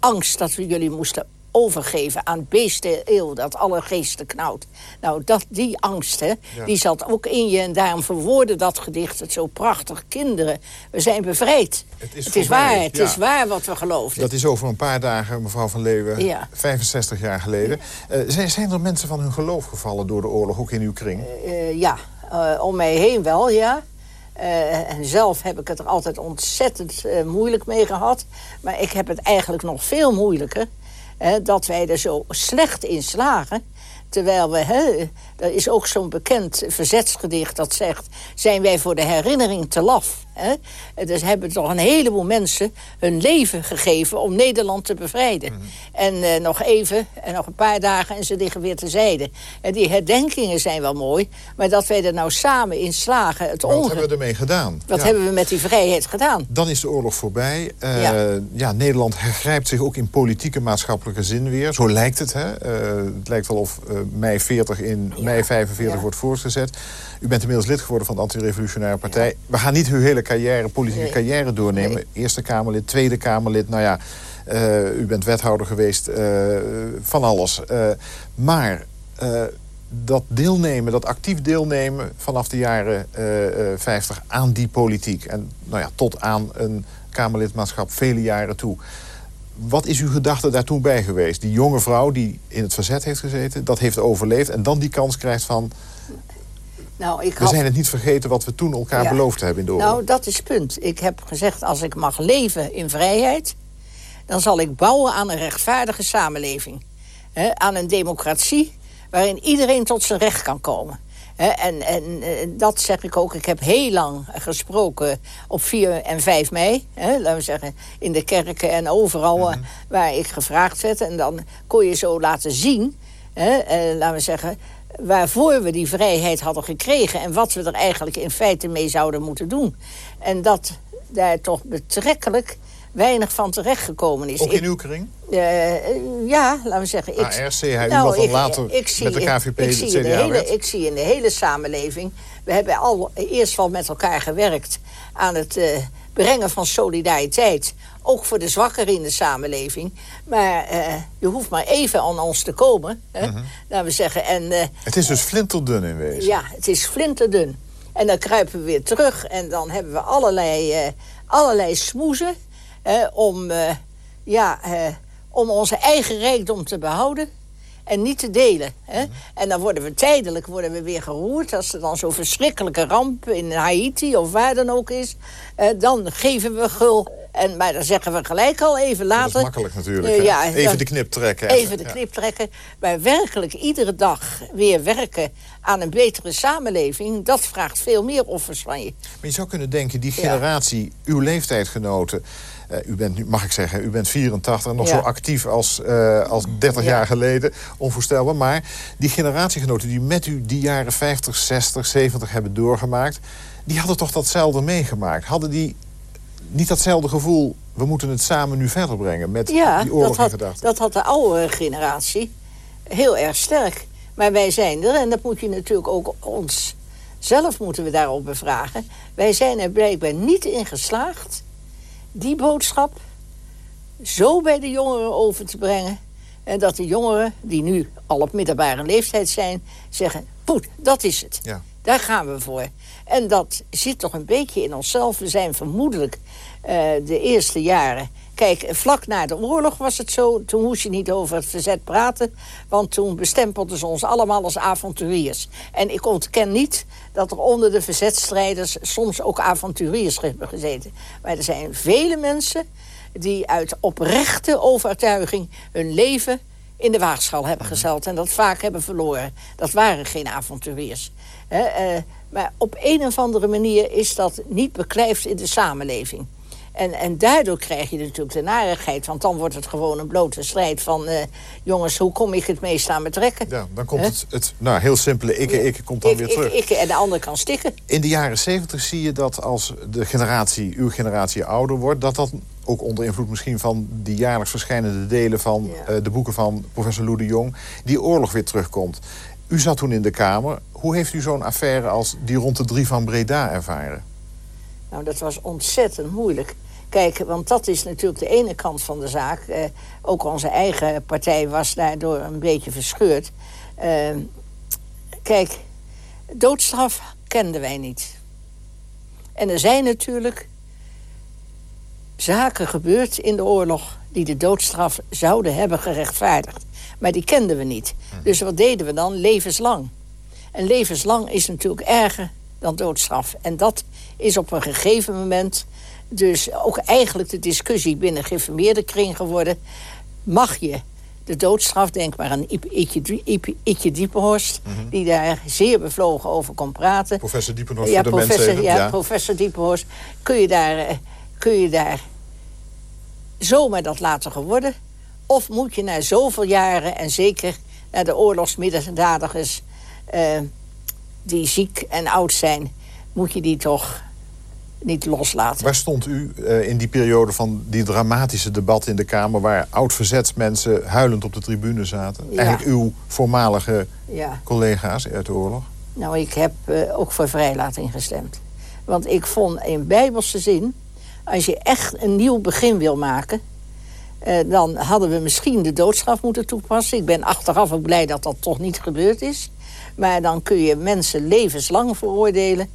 angst dat we jullie moesten overgeven aan beesten eeuw, dat alle geesten knauwt. Nou, dat, die angst, hè, die zat ook in je. En daarom verwoordde dat gedicht het zo prachtig. Kinderen, we zijn bevrijd. Het is, waar, het is waar wat we geloofden. Dat is over een paar dagen, mevrouw van Leeuwen, 65 jaar geleden. Uh, zijn, zijn er mensen van hun geloof gevallen door de oorlog, ook in uw kring? Uh, ja, om mij heen wel, ja. en zelf heb ik het er altijd ontzettend moeilijk mee gehad. Maar ik heb het eigenlijk nog veel moeilijker dat wij er zo slecht in slagen. Terwijl we, hè, er is ook zo'n bekend verzetsgedicht dat zegt... zijn wij voor de herinnering te laf. Hè? Dus hebben toch een heleboel mensen hun leven gegeven om Nederland te bevrijden. Mhm. En eh, nog even, en nog een paar dagen en ze liggen weer terzijde. En die herdenkingen zijn wel mooi, maar dat wij er nou samen in slagen... Het Wat hebben we ermee gedaan? Wat hebben we met die vrijheid gedaan? Dan is de oorlog voorbij. Uh, ja. ja. Nederland hergrijpt zich ook in politieke maatschappelijke zin weer. Zo lijkt het, hè? Uh, het lijkt wel of mei 40 in mei 45 wordt voortgezet. U bent inmiddels lid geworden van de Antirevolutionaire Partij. We gaan niet uw hele carrière, politieke carrière doornemen. Eerste Kamerlid, Tweede Kamerlid, nou ja... Uh, u bent wethouder geweest, uh, van alles. Uh, maar dat deelnemen, dat actief deelnemen vanaf de jaren 50 aan die politiek... en nou ja, tot aan een Kamerlidmaatschap vele jaren toe... Wat is uw gedachte daar toen bij geweest? Die jonge vrouw die in het verzet heeft gezeten, dat heeft overleefd... en dan die kans krijgt van nou, ik we zijn het niet vergeten wat we toen elkaar beloofd hebben in de oorlog. Nou, dat is het punt. Ik heb gezegd, als ik mag leven in vrijheid... dan zal ik bouwen aan een rechtvaardige samenleving. aan een democratie waarin iedereen tot zijn recht kan komen. En, en dat zeg ik ook. Ik heb heel lang gesproken op 4 en 5 mei. laten we zeggen, in de kerken en overal mhm. waar ik gevraagd werd. En dan kon je zo laten zien... Eh, laten we zeggen, waarvoor we die vrijheid hadden gekregen... en wat we er eigenlijk in feite mee zouden moeten doen. En dat daar toch betrekkelijk weinig van terechtgekomen is. Ook in uw kring? Uh, ja, laten we zeggen. Ik, ARC, hij nou, wat dan later ik, met de KVP ik, zie de hele, Ik zie in de hele samenleving... we hebben al eerst wel met elkaar gewerkt aan het uh, brengen van solidariteit ook voor de zwakkeren in de samenleving. Maar uh, je hoeft maar even aan ons te komen, hè, mm laten we zeggen. En, het is dus flinterdun in wezen? Ja, het is flinterdun. En dan kruipen we weer terug en dan hebben we allerlei, allerlei smoezen... om, ja, om onze eigen rijkdom te behouden en niet te delen. Hè? Mhm. En dan worden we tijdelijk worden we weer geroerd. Als er dan zo'n verschrikkelijke ramp in Haiti of waar dan ook is... Eh, dan geven we gul. En, maar dan zeggen we gelijk al even later... Dat is makkelijk natuurlijk. Uh, ja, even de knip trekken. Even de knip trekken. Maar werkelijk iedere dag weer werken aan een betere samenleving... dat vraagt veel meer offers van je. Maar je zou kunnen denken, die generatie, uw leeftijdgenoten... Uh, u bent, mag ik zeggen, u bent 84, nog zo actief als, uh, als 30 jaar geleden. Onvoorstelbaar. Maar die generatiegenoten die met u die jaren 50, 60, 70 hebben doorgemaakt... die hadden toch datzelfde meegemaakt? Hadden die niet datzelfde gevoel... we moeten het samen nu verder brengen met die oorlog dat had, dat had de oude generatie heel erg sterk. Maar wij zijn er, en dat moet je natuurlijk ook ons zelf moeten we daarop bevragen. Wij zijn er blijkbaar niet in geslaagd die boodschap zo bij de jongeren over te brengen... en dat de jongeren, die nu al op middelbare leeftijd zijn... zeggen, poet, dat is het. Ja. Daar gaan we voor. En dat zit toch een beetje in onszelf. We zijn vermoedelijk uh, de eerste jaren Kijk, vlak na de oorlog was het zo. Toen moest je niet over het verzet praten. Want toen bestempelden ze ons allemaal als avonturiers. En ik ontken niet dat er onder de verzetstrijders... soms ook avonturiers hebben gezeten. Maar er zijn vele mensen die uit oprechte overtuiging... hun leven in de waagschaal hebben gezeld. En dat vaak hebben verloren. Dat waren geen avonturiers. Uh, maar op een of andere manier is dat niet beklijft in de samenleving. En, en daardoor krijg je natuurlijk de narigheid. Want dan wordt het gewoon een blote strijd van... Uh, jongens, hoe kom ik het meest aan me trekken? Ja, dan komt het, het nou, heel simpele ikke, ikke komt dan ik, weer terug. Ikke, en de ander kan stikken. In de jaren zeventig zie je dat als de generatie, uw generatie ouder wordt... dat dat ook onder invloed misschien van die jaarlijks verschijnende delen... van uh, de boeken van professor Lou de Jong, die oorlog weer terugkomt. U zat toen in de Kamer. Hoe heeft u zo'n affaire als die rond de drie van Breda ervaren? Nou, dat was ontzettend moeilijk. Kijk, want dat is natuurlijk de ene kant van de zaak. Eh, ook onze eigen partij was daardoor een beetje verscheurd. Eh, kijk, doodstraf kenden wij niet. En er zijn natuurlijk zaken gebeurd in de oorlog... die de doodstraf zouden hebben gerechtvaardigd. Maar die kenden we niet. Mhm. Dus wat deden we dan? Levenslang. En levenslang is natuurlijk erger dan doodstraf. En dat is op een gegeven moment dus ook eigenlijk de discussie binnen geïnformeerde kring geworden. Mag je de doodstraf, denk maar aan Ietje Diepenhorst... Mhm. die daar zeer bevlogen over kon praten. Professor Diepenhorst ja, voor de professor, mensen ja, ja, professor Diepenhorst. Kun je daar, eh, kun je daar zomaar dat laten geworden? Of moet je na zoveel jaren, en zeker naar de oorlogsmisdadigers... Uh, die ziek en oud zijn, moet je die toch niet loslaten. Waar stond u uh, in die periode van die dramatische debat in de Kamer... waar oud-verzetsmensen huilend op de tribune zaten? Eigenlijk uw voormalige ja. collega's uit de oorlog? Nou, ik heb uh, ook voor vrijlating gestemd. Want ik vond in bijbelse zin... als je echt een nieuw begin wil maken... Uh, dan hadden we misschien de doodstraf moeten toepassen. Ik ben achteraf ook blij dat dat toch niet gebeurd is. Maar dan kun je mensen levenslang veroordelen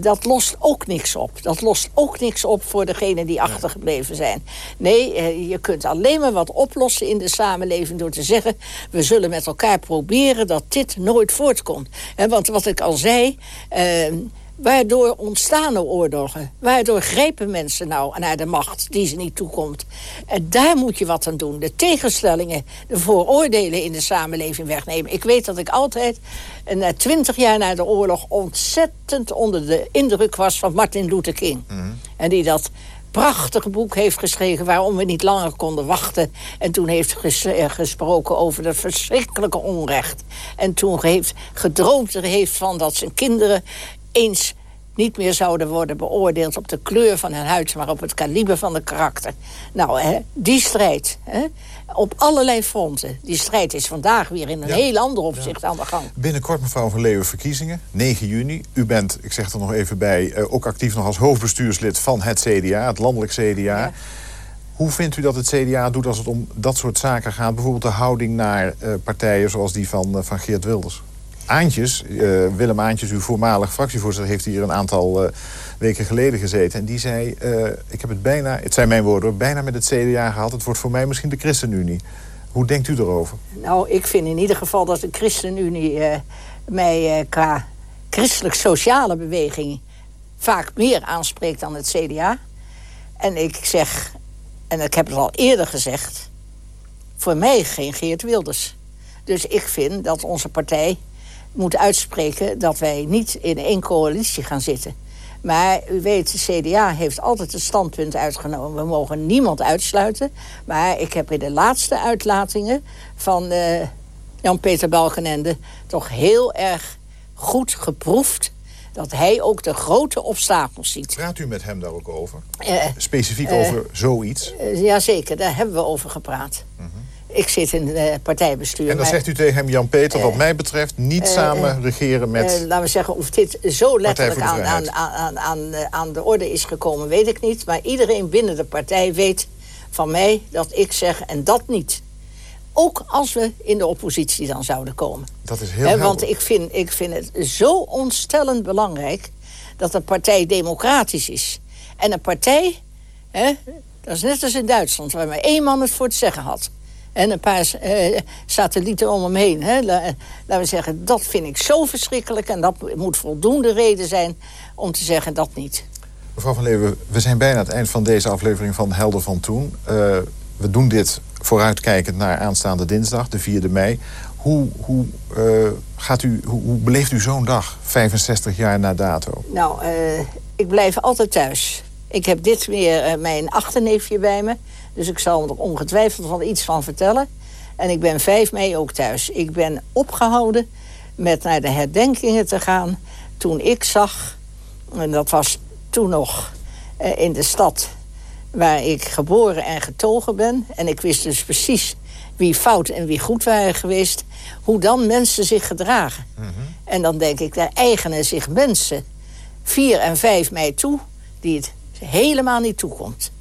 dat lost ook niks op. Dat lost ook niks op voor degenen die achtergebleven zijn. Nee, eh, je kunt alleen maar wat oplossen in de samenleving... door te zeggen, we zullen met elkaar proberen dat dit nooit voortkomt. Want wat ik al zei... Ehm, Waardoor ontstaan er oorlogen? Waardoor grijpen mensen nou naar de macht die ze niet toekomt? En daar moet je wat aan doen. De tegenstellingen, de vooroordelen in de samenleving wegnemen. Ik weet dat ik altijd, na twintig jaar na de oorlog... ontzettend onder de indruk was van Martin Luther King. Mhm. En die dat prachtige boek heeft geschreven... waarom we niet langer konden wachten. En toen heeft eh, gesproken over dat verschrikkelijke onrecht. En toen heeft gedroomd er heeft van dat zijn kinderen eens niet meer zouden worden beoordeeld op de kleur van hun huid... maar op het kaliber van de karakter. Nou, hè, die strijd, hè, op allerlei fronten. Die strijd is vandaag weer in een heel ander opzicht aan de gang. Binnenkort, mevrouw Van Leeuwen, verkiezingen, 9 juni. U bent, ik zeg er nog even bij, eh, ook actief nog als hoofdbestuurslid van het CDA... het landelijk CDA. Hoe vindt u dat het CDA doet als het om dat soort zaken gaat? Bijvoorbeeld de houding naar uh, partijen zoals die van, uh, van Geert Wilders? Aantjes, uh, Willem Aantjes, uw voormalig fractievoorzitter... heeft hier een aantal uh, weken geleden gezeten. En die zei, uh, ik heb het bijna, het zijn mijn woorden bijna met het CDA gehad. Het wordt voor mij misschien de ChristenUnie. Hoe denkt u erover? Nou, ik vind in ieder geval dat de ChristenUnie... mij qua christelijk-sociale beweging... vaak meer aanspreekt dan het CDA. En ik zeg, en ik heb het al eerder gezegd... voor mij geen Geert Wilders. Dus ik vind dat onze partij moet uitspreken dat wij niet in één coalitie gaan zitten. Maar u weet, de CDA heeft altijd het standpunt uitgenomen... we mogen niemand uitsluiten. Maar ik heb in de laatste uitlatingen van uh, Jan-Peter Balkenende... toch heel erg goed geproefd dat hij ook de grote obstakels ziet. Praat u met hem daar ook over? Uh, Specifiek uh, over zoiets? Jazeker, daar hebben we over gepraat. -huh. Ik zit in het partijbestuur. En dan zegt u tegen hem, Jan-Peter, wat mij betreft... niet samen regeren met... laten we zeggen, of dit zo letterlijk aan, aan, aan, aan, aan de orde is gekomen... weet ik niet. Maar iedereen binnen de partij weet van mij dat ik zeg en dat niet. Ook als we in de oppositie dan zouden komen. Dat is heel He, Want ik vind, ik vind het zo ontstellend belangrijk... dat een partij democratisch is. En een partij, hè, dat is net als in Duitsland... waar maar één man het voor te zeggen had en een paar uh, satellieten om hem heen. Hè. Laten we zeggen, dat vind ik zo verschrikkelijk... en dat moet voldoende reden zijn om te zeggen dat niet. Mevrouw van Leeuwen, we zijn bijna aan het eind van deze aflevering van Helder van Toen. Uh, we doen dit vooruitkijkend naar aanstaande dinsdag, de 4e mei. Hoe, hoe, uh, gaat u, hoe, hoe, beleeft u zo'n dag, 65 jaar na dato? Nou, ik blijf altijd thuis. Ik heb dit weer mijn achterneefje bij me... Dus ik zal er ongetwijfeld van iets van vertellen. En ik ben 5 mei ook thuis. Ik ben opgehouden met naar de herdenkingen te gaan... toen ik zag, en dat was toen nog eh, in de stad... waar ik geboren en getogen ben. En ik wist dus precies wie fout en wie goed waren geweest... hoe dan mensen zich gedragen. Mhm. En dan denk ik, daar eigenen zich mensen 4 en 5 mei toe die het helemaal niet toekomt.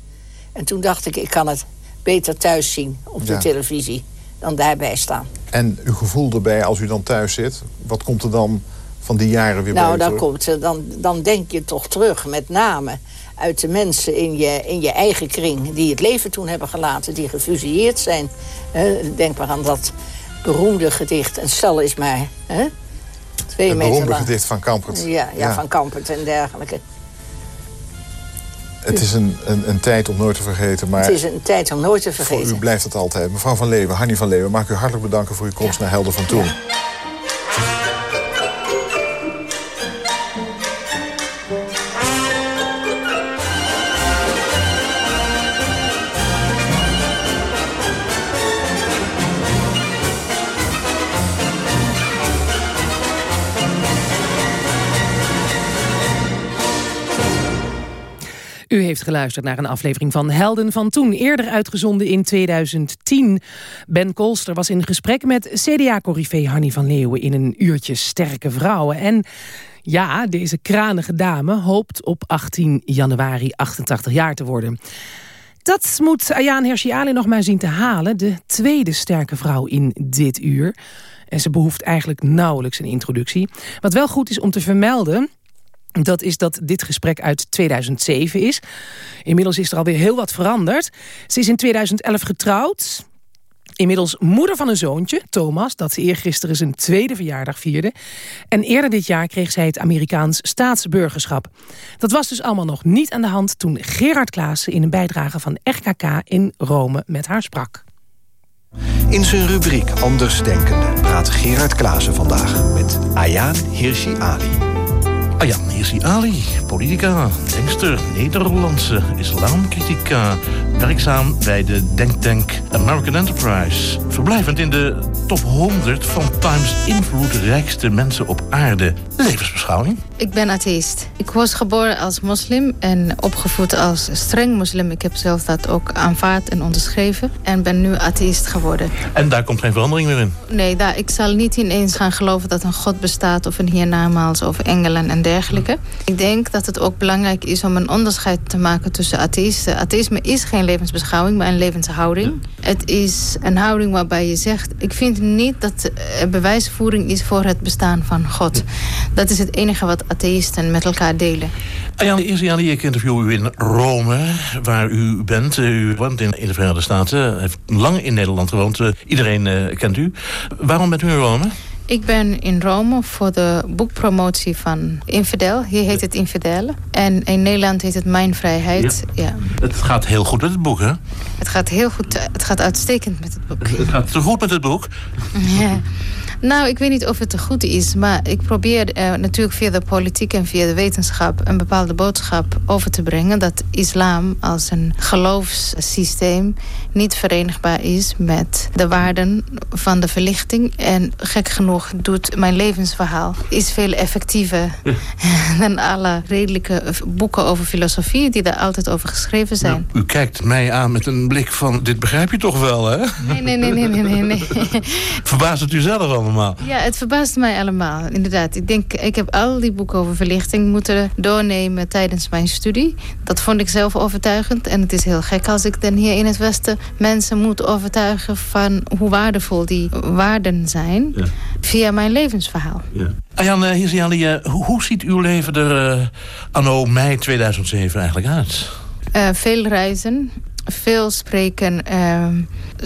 En toen dacht ik, ik kan het beter thuis zien op de televisie dan daarbij staan. En uw gevoel erbij als u dan thuis zit, wat komt er dan van die jaren weer nou, bij dan, komt, dan, dan denk je toch terug, met name uit de mensen in je, in je eigen kring... die het leven toen hebben gelaten, die gefusilleerd zijn. denk maar aan dat beroemde gedicht... Een cel is maar hè, twee het meter beroemde gedicht van Kampert. Ja, ja, ja, van Kampert en dergelijke. Het is een, een, een, tijd om nooit te vergeten. Maar het is een tijd om nooit te vergeten. Voor u blijft het altijd. Mevrouw van Leeuwen, Hanny van Leeuwen, mag ik u hartelijk bedanken voor uw komst naar Helder van Toen. U heeft geluisterd naar een aflevering van Helden van Toen, eerder uitgezonden in 2010. Ben Kolster was in gesprek met CDA-corrivé Hanny van Leeuwen in een uurtje Sterke Vrouwen. En ja, deze kranige dame hoopt op 18 januari 88 jaar te worden. Dat moet Ayaan Hershiali nog maar zien te halen, de tweede sterke vrouw in dit uur. En ze behoeft eigenlijk nauwelijks een introductie. Wat wel goed is om te vermelden dat is dat dit gesprek uit 2007 is. Inmiddels is er alweer heel wat veranderd. Ze is in 2011 getrouwd. Inmiddels moeder van een zoontje, Thomas, dat ze eergisteren zijn tweede verjaardag vierde. En eerder dit jaar kreeg zij het Amerikaans staatsburgerschap. Dat was dus allemaal nog niet aan de hand toen Gerard Klaassen in een bijdrage van RKK in Rome met haar sprak. In zijn rubriek Anders Denkende praat Gerard Klaassen vandaag met Ayaan Hirsi Ali. Ah Hirsi Ali, politica, denkster, Nederlandse islamcritica. Werkzaam bij de denktank American Enterprise. Verblijvend in de top 100 van Times invloedrijkste mensen op aarde. Levensbeschouwing? Ik ben atheïst. Ik was geboren als moslim en opgevoed als streng moslim. Ik heb zelf dat ook aanvaard en onderschreven. En ben nu atheïst geworden. En daar komt geen verandering meer in? Nee, daar, ik zal niet ineens gaan geloven dat een God bestaat... of een hiernamaals of engelen en dergelijke dergelijke. Ik denk dat het ook belangrijk is om een onderscheid te maken tussen atheïsten. Atheïsme is geen levensbeschouwing, maar een levenshouding. Het is een houding waarbij je zegt... ik vind niet dat er bewijsvoering is voor het bestaan van God. Dat is het enige wat atheïsten met elkaar delen. Ayaan Irziani, ik interview u in Rome, waar u bent. U woont in, de Verenigde Staten, heeft lang in Nederland gewoond. iedereen uh, kent u. Waarom bent u in Rome? Ik ben in Rome voor de boekpromotie van Infidel. Hier heet het Infidelen. En in Nederland heet het Mijn Vrijheid. Ja. Het gaat heel goed met het boek, hè? Het gaat heel goed. Het gaat uitstekend met het boek. Het gaat te goed met het boek? Ja. Nou, ik weet niet of het te goed is. Maar ik probeer uh, natuurlijk via de politiek en via de wetenschap... een bepaalde boodschap over te brengen... dat islam als een geloofssysteem niet verenigbaar is... met de waarden van de verlichting. En gek genoeg doet mijn levensverhaal... is veel effectiever dan alle redelijke boeken over filosofie... die daar altijd over geschreven zijn. Nou, u kijkt mij aan met een blik van... dit begrijp je toch wel, hè? Nee, nee, nee, nee, nee. nee. Verbaast het u zelf allemaal? Ja, het verbaast mij allemaal, inderdaad. Ik denk, ik heb al die boeken over verlichting moeten doornemen tijdens mijn studie. Dat vond ik zelf overtuigend. En het is heel gek als ik dan hier in het Westen mensen moet overtuigen van hoe waardevol die waarden zijn. Via mijn levensverhaal. Ja. Arjan uh, hoe, hoe, ziet uw leven er uh, anno mei 2007 eigenlijk uit? Uh, veel reizen, veel spreken, uh,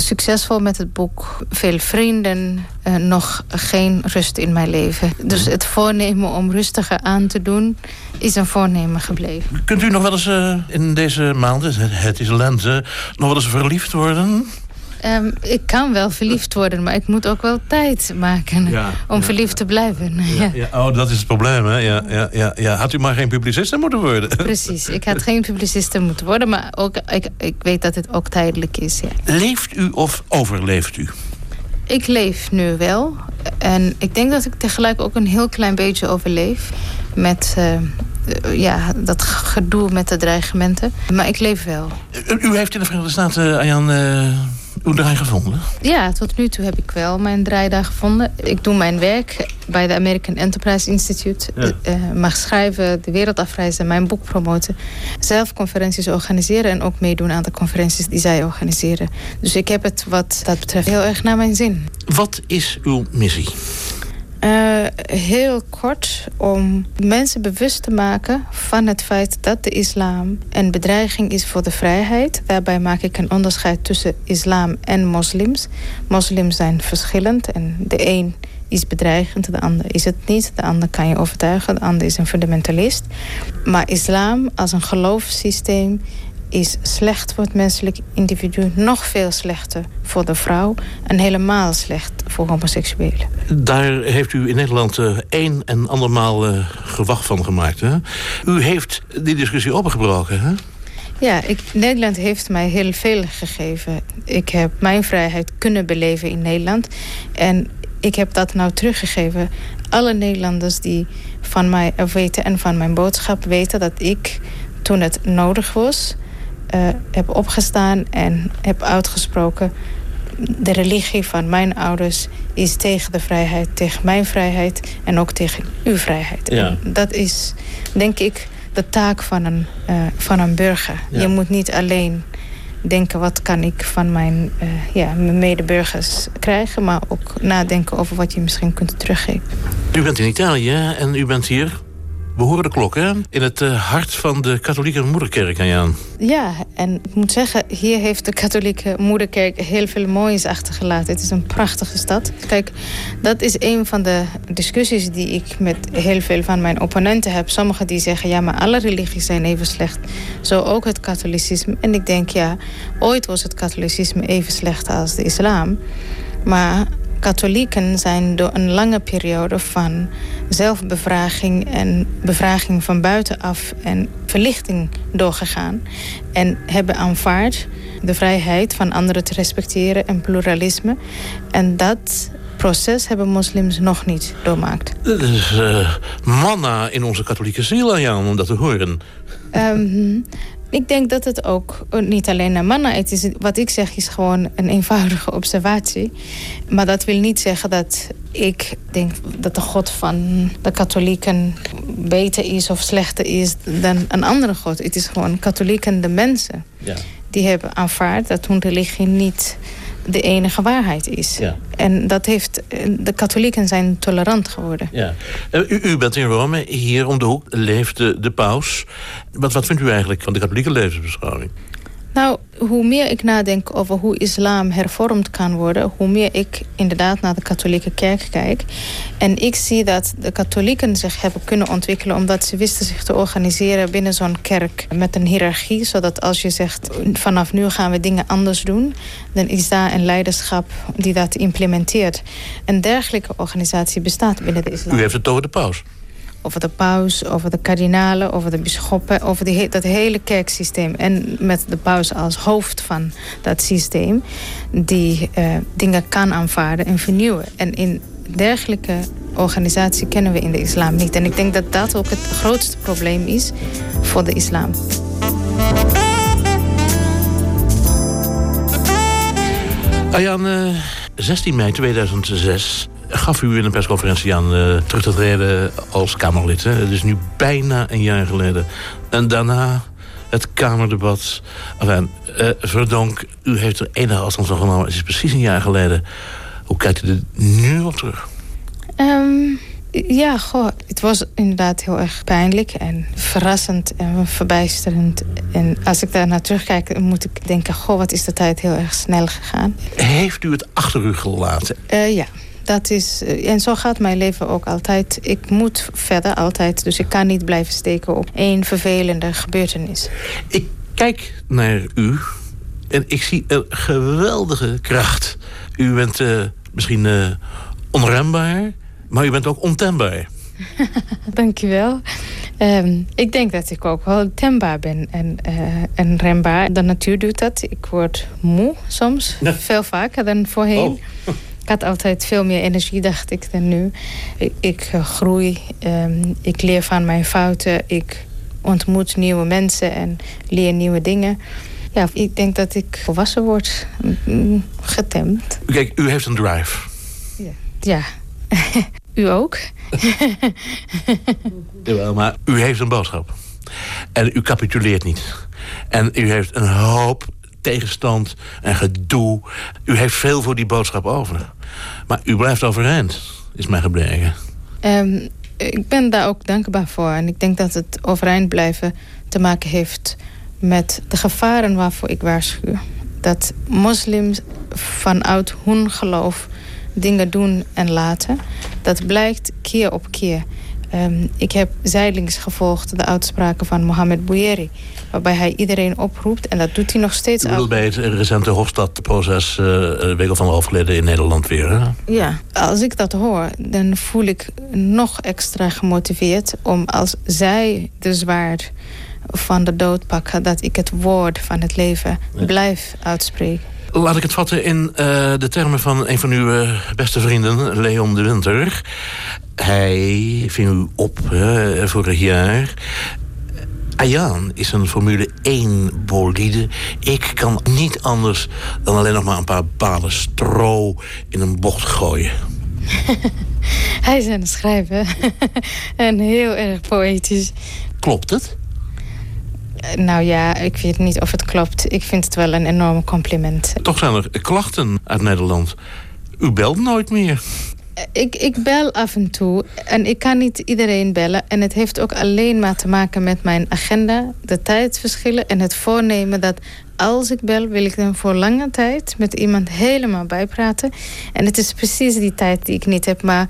succesvol met het boek, veel vrienden, uh, nog geen rust in mijn leven. Dus het voornemen om rustiger aan te doen is een voornemen gebleven. Kunt u nog wel eens uh, in deze maanden, het is lente, nog wel eens verliefd worden? Um, ik kan wel verliefd worden, maar ik moet ook wel tijd maken om verliefd te blijven. Ja, oh, dat is het probleem, hè? Ja, ja, ja, ja. Had u maar geen publiciste moeten worden? Precies, ik had geen publiciste moeten worden, maar ook, ik, ik weet dat het ook tijdelijk is. Leeft u of overleeft u? Ik leef nu wel. En ik denk dat ik tegelijk ook een heel klein beetje overleef. Met uh, ja, dat gedoe met de dreigementen. Maar ik leef wel. U, heeft in de Verenigde Staten. Uh uw draai gevonden? Ja, tot nu toe heb ik wel mijn draai daar gevonden. Ik doe mijn werk bij de American Enterprise Institute. Ja. Uh, mag schrijven, de wereld afreizen, mijn boek promoten. Zelf conferenties organiseren en ook meedoen aan de conferenties die zij organiseren. Dus ik heb het wat dat betreft heel erg naar mijn zin. Wat is uw missie? Uh, heel kort om mensen bewust te maken van het feit dat de islam een bedreiging is voor de vrijheid. Daarbij maak ik een onderscheid tussen islam en moslims. Moslims zijn verschillend en de een is bedreigend, de ander is het niet. De ander kan je overtuigen, de ander is een fundamentalist. Maar islam als een geloofssysteem is slecht voor het menselijk individu, nog veel slechter voor de vrouw en helemaal slecht voor homoseksuelen. Daar heeft u in Nederland uh, een en andermaal uh, gewacht van gemaakt. Hè? U heeft die discussie opgebroken, hè? Ja, ik, Nederland heeft mij heel veel gegeven. Ik heb mijn vrijheid kunnen beleven in Nederland. En ik heb dat nou teruggegeven. Alle Nederlanders die van mij weten en van mijn boodschap weten... dat ik, toen het nodig was uh, heb opgestaan en heb uitgesproken... de religie van mijn ouders is tegen de vrijheid, tegen mijn vrijheid... en ook tegen uw vrijheid. Ja. dat is, denk ik, de taak van een, uh, van een burger. Ja. Je moet niet alleen denken wat kan ik van mijn, uh, ja, mijn medeburgers krijgen... maar ook nadenken over wat je misschien kunt teruggeven. U bent in Italië en u bent hier we de klok, hè? In het uh, hart van de katholieke moederkerk, aan. Ja, en ik moet zeggen, hier heeft de katholieke moederkerk heel veel moois achtergelaten. Het is een prachtige stad. Kijk, dat is een van de discussies die ik met heel veel van mijn opponenten heb. Sommigen die zeggen, ja, maar alle religies zijn even slecht. Zo ook het katholicisme. En ik denk, ja, ooit was het katholicisme even slecht als de islam. Maar katholieken zijn door een lange periode van zelfbevraging en bevraging van buitenaf en verlichting doorgegaan. En hebben aanvaard de vrijheid van anderen te respecteren en pluralisme. En dat proces hebben moslims nog niet doormaakt. Dat is uh, manna in onze katholieke ziel, Jan, om dat te horen. Um, ik denk dat het ook niet alleen naar mannen het is. Wat ik zeg is gewoon een eenvoudige observatie. Maar dat wil niet zeggen dat ik denk dat de God van de katholieken beter is of slechter is dan een andere God. Het is gewoon katholieken, de mensen. Ja. Die hebben aanvaard dat hun religie niet de enige waarheid is. Ja. En dat heeft, de katholieken zijn tolerant geworden. Ja. Eh, u, u, bent in Rome, hier om de hoek leeft de, de paus. Wat, wat vindt u eigenlijk van de katholieke levensbeschouwing? Nou, hoe meer ik nadenk over hoe islam hervormd kan worden... hoe meer ik inderdaad naar de katholieke kerk kijk. En ik zie dat de katholieken zich hebben kunnen ontwikkelen... omdat ze wisten zich te organiseren binnen zo'n kerk met een hiërarchie. Zodat als je zegt, vanaf nu gaan we dingen anders doen... dan is daar een leiderschap die dat implementeert. Een dergelijke organisatie bestaat binnen de islam. U heeft het over de paus over de paus, over de kardinalen, over de bisschoppen, over die, dat hele kerksysteem. En met de paus als hoofd van dat systeem, die uh, dingen kan aanvaarden en vernieuwen. En in dergelijke organisatie kennen we in de islam niet. En ik denk dat dat ook het grootste probleem is voor de islam. Ayaan, 16 mei 2006 gaf u in een persconferentie aan uh, terug te treden als Kamerlid. Hè? Het is nu bijna een jaar geleden. En daarna het Kamerdebat. Enfin, uh, Verdonk, u heeft er enige afstand van genomen. Het is precies een jaar geleden. Hoe kijkt u er nu op terug? Um, ja, goh, het was inderdaad heel erg pijnlijk en verrassend en verbijsterend. En als ik daar naar terugkijk, moet ik denken... goh, wat is de tijd heel erg snel gegaan. Heeft u het achter u gelaten? Uh, ja, dat is, eh, en zo gaat mijn leven ook altijd. Ik moet verder altijd, dus ik kan niet blijven steken op één vervelende gebeurtenis. Ik kijk naar u en ik zie een geweldige kracht. U bent uh, misschien uh, onrembaar, maar u bent ook ontembaar. Dankjewel. Um, ik denk dat ik ook wel tembaar ben en, uh, en rembaar. De natuur doet dat. Ik word moe soms, veel vaker dan voorheen. Oh. Ik had altijd veel meer energie, dacht ik, dan nu. Ik, ik uh, groei, um, ik leer van mijn fouten, ik ontmoet nieuwe mensen en leer nieuwe dingen. Ja, ik denk dat ik volwassen word. Getemd. Kijk, u heeft een drive. Ja. ja. u ook? Jawel, maar u heeft een boodschap. En u capituleert niet. En u heeft een hoop tegenstand en gedoe. U heeft veel voor die boodschap over. Maar u blijft overeind, is mij gebleken. Um, ik ben daar ook dankbaar voor. En ik denk dat het overeind blijven te maken heeft met de gevaren waarvoor ik waarschuw. Dat moslims vanuit hun geloof dingen doen en laten. Dat blijkt keer op keer. Um, ik heb zijdelings gevolgd de uitspraken van Mohamed Bouyeri. Waarbij hij iedereen oproept. En dat doet hij nog steeds. Bedoelt bij het recente Hofstadproces... Uh, week of anderhalf geleden in Nederland weer, hè? Ja, als ik dat hoor, dan voel ik nog extra gemotiveerd... om als zij de zwaard van de dood pakken... dat ik het woord van het leven blijf uitspreken. Laat ik het vatten in uh, de termen van een van uw uh, beste vrienden, Leon de Winter. Hij ving u op uh, vorig jaar. Ayaan is een Formule 1 bolide. Ik kan niet anders dan alleen nog maar een paar balen stro in een bocht gooien. Hij is aan het schrijven. en heel erg poëtisch. Klopt het? Nou ja, ik weet niet of het klopt. Ik vind het wel een enorm compliment. Toch zijn er klachten uit Nederland. U belt nooit meer. Ik, ik bel af en toe en ik kan niet iedereen bellen. En het heeft ook alleen maar te maken met mijn agenda, de tijdsverschillen en het voornemen dat als ik bel, wil ik dan voor lange tijd met iemand helemaal bijpraten. En het is precies die tijd die ik niet heb. Maar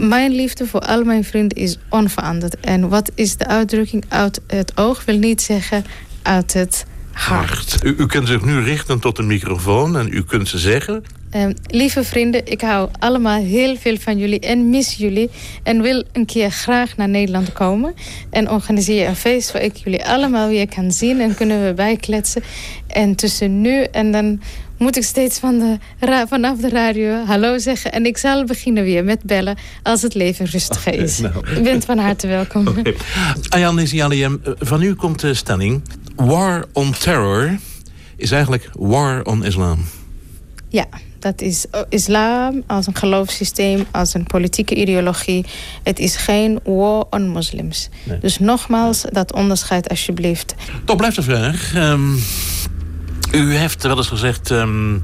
mijn liefde voor al mijn vrienden is onveranderd. En wat is de uitdrukking uit het oog wil niet zeggen uit het hart. U, u kunt zich nu richten tot de microfoon en u kunt ze zeggen... Uh, lieve vrienden, ik hou allemaal heel veel van jullie en mis jullie. En wil een keer graag naar Nederland komen. En organiseer een feest waar ik jullie allemaal weer kan zien. En kunnen we bijkletsen. En tussen nu en dan moet ik steeds van de vanaf de radio hallo zeggen. En ik zal beginnen weer met bellen als het leven rustiger is. Okay, nou. U bent van harte welkom. Okay. Ayan Nisialium, eh, van u komt de stelling... War on Terror is eigenlijk War on Islam. Ja, dat is islam als een geloofssysteem, als een politieke ideologie. Het is geen war on moslims. Nee. Dus nogmaals, dat onderscheid alsjeblieft. Toch blijft de vraag... Um, u heeft wel eens gezegd... Um,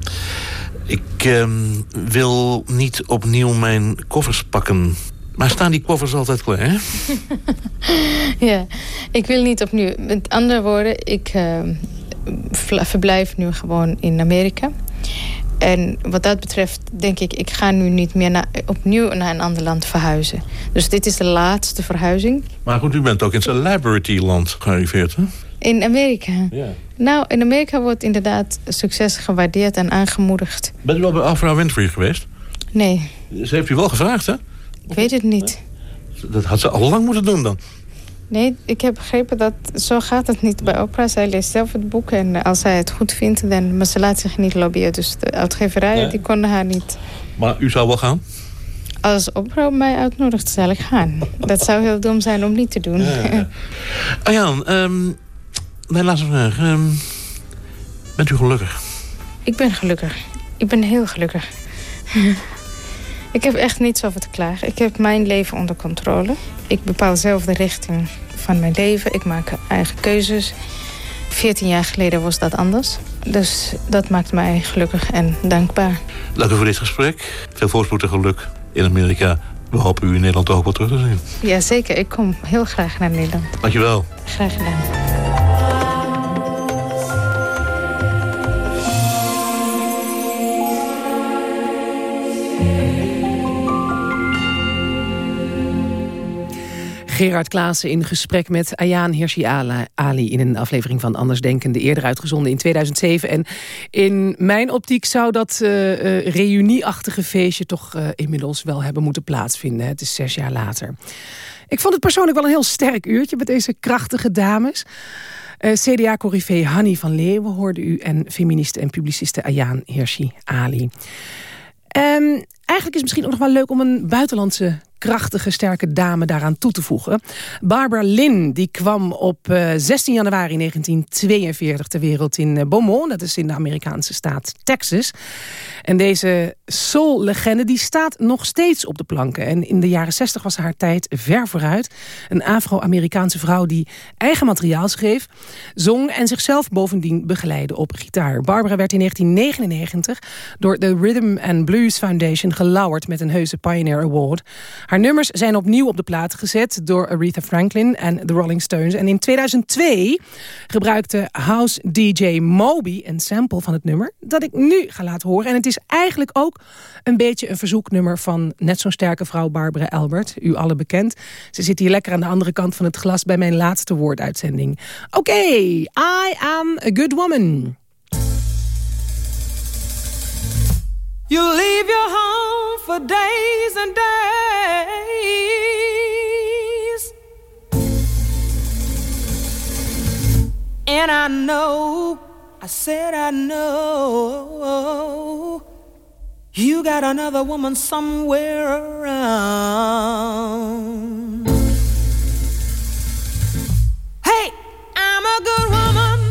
ik um, wil niet opnieuw mijn koffers pakken. Maar staan die koffers altijd klaar? ja, ik wil niet opnieuw. Met andere woorden, ik uh, verblijf nu gewoon in Amerika. En wat dat betreft denk ik, ik ga nu niet meer naar, opnieuw naar een ander land verhuizen. Dus dit is de laatste verhuizing. Maar goed, u bent ook in celebrity-land gearriveerd, hè? In Amerika? Ja. Nou, in Amerika wordt inderdaad succes gewaardeerd en aangemoedigd. Bent u wel bij Afra Winfrey geweest? Nee. Ze heeft u wel gevraagd, hè? Ik weet het niet. Dat had ze al lang moeten doen dan. Nee, ik heb begrepen dat zo gaat het niet bij Oprah. Zij leest zelf het boek en als zij het goed vindt... dan, maar ze laat zich niet lobbyen. Dus de uitgeverijen die konden haar niet... Maar u zou wel gaan? Als Oprah mij uitnodigt, zal ik gaan. dat zou heel dom zijn om niet te doen. Ja, ja. Arjan, um, mijn laatste vraag. Um, bent u gelukkig? Ik ben gelukkig. Ik ben heel gelukkig. ik heb echt niets over te klagen. Ik heb mijn leven onder controle. Ik bepaal zelf de richting van mijn leven. Ik maak eigen keuzes. 14 jaar geleden was dat anders. Dus dat maakt mij gelukkig en dankbaar. Dank u voor dit gesprek. Veel voorspoed en geluk in Amerika. We hopen u in Nederland ook wel terug te zien. Jazeker, ik kom heel graag naar Nederland. Dankjewel. Graag gedaan. Gerard Klaassen in gesprek met Ayaan Hirsi Ali... in een aflevering van Andersdenkende, eerder uitgezonden in 2007. En in mijn optiek zou dat uh, reunieachtige feestje... toch uh, inmiddels wel hebben moeten plaatsvinden. Het is zes jaar later. Ik vond het persoonlijk wel een heel sterk uurtje... met deze krachtige dames... CDA-corrivé Hanny van Leeuwen hoorde u... en feministe en publiciste Ayaan Hirsi Ali. Um, eigenlijk is het misschien ook nog wel leuk om een buitenlandse krachtige, sterke dame daaraan toe te voegen. Barbara Lynn die kwam op 16 januari 1942 ter wereld in Beaumont. Dat is in de Amerikaanse staat Texas. En deze soul-legende die staat nog steeds op de planken. En in de jaren 60 was haar tijd ver vooruit. Een Afro-Amerikaanse vrouw die eigen materiaal schreef, zong en zichzelf bovendien begeleidde op gitaar. Barbara werd in 1999 door de Rhythm and Blues Foundation gelauwerd met een heuse Pioneer Award. Haar nummers zijn opnieuw op de plaat gezet door Aretha Franklin en The Rolling Stones. En in 2002 gebruikte house DJ Moby een sample van het nummer dat ik nu ga laten horen. En het is eigenlijk ook een beetje een verzoeknummer van net zo'n sterke vrouw Barbara Albert. U alle bekend. Ze zit hier lekker aan de andere kant van het glas bij mijn laatste woorduitzending. Oké, I am a good woman. You leave your home for days and days. And I know, I said I know, you got another woman somewhere around. Hey, I'm a good woman.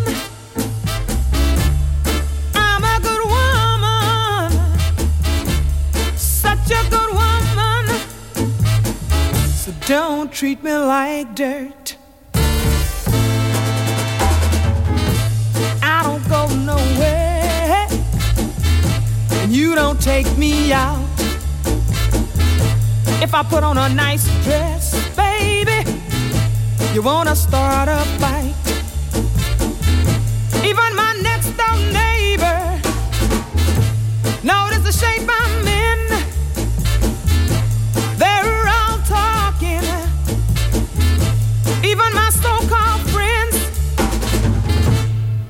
So don't treat me like dirt. I don't go nowhere. And you don't take me out. If I put on a nice dress, baby, you wanna start a fight. Even my next door neighbor notice the shape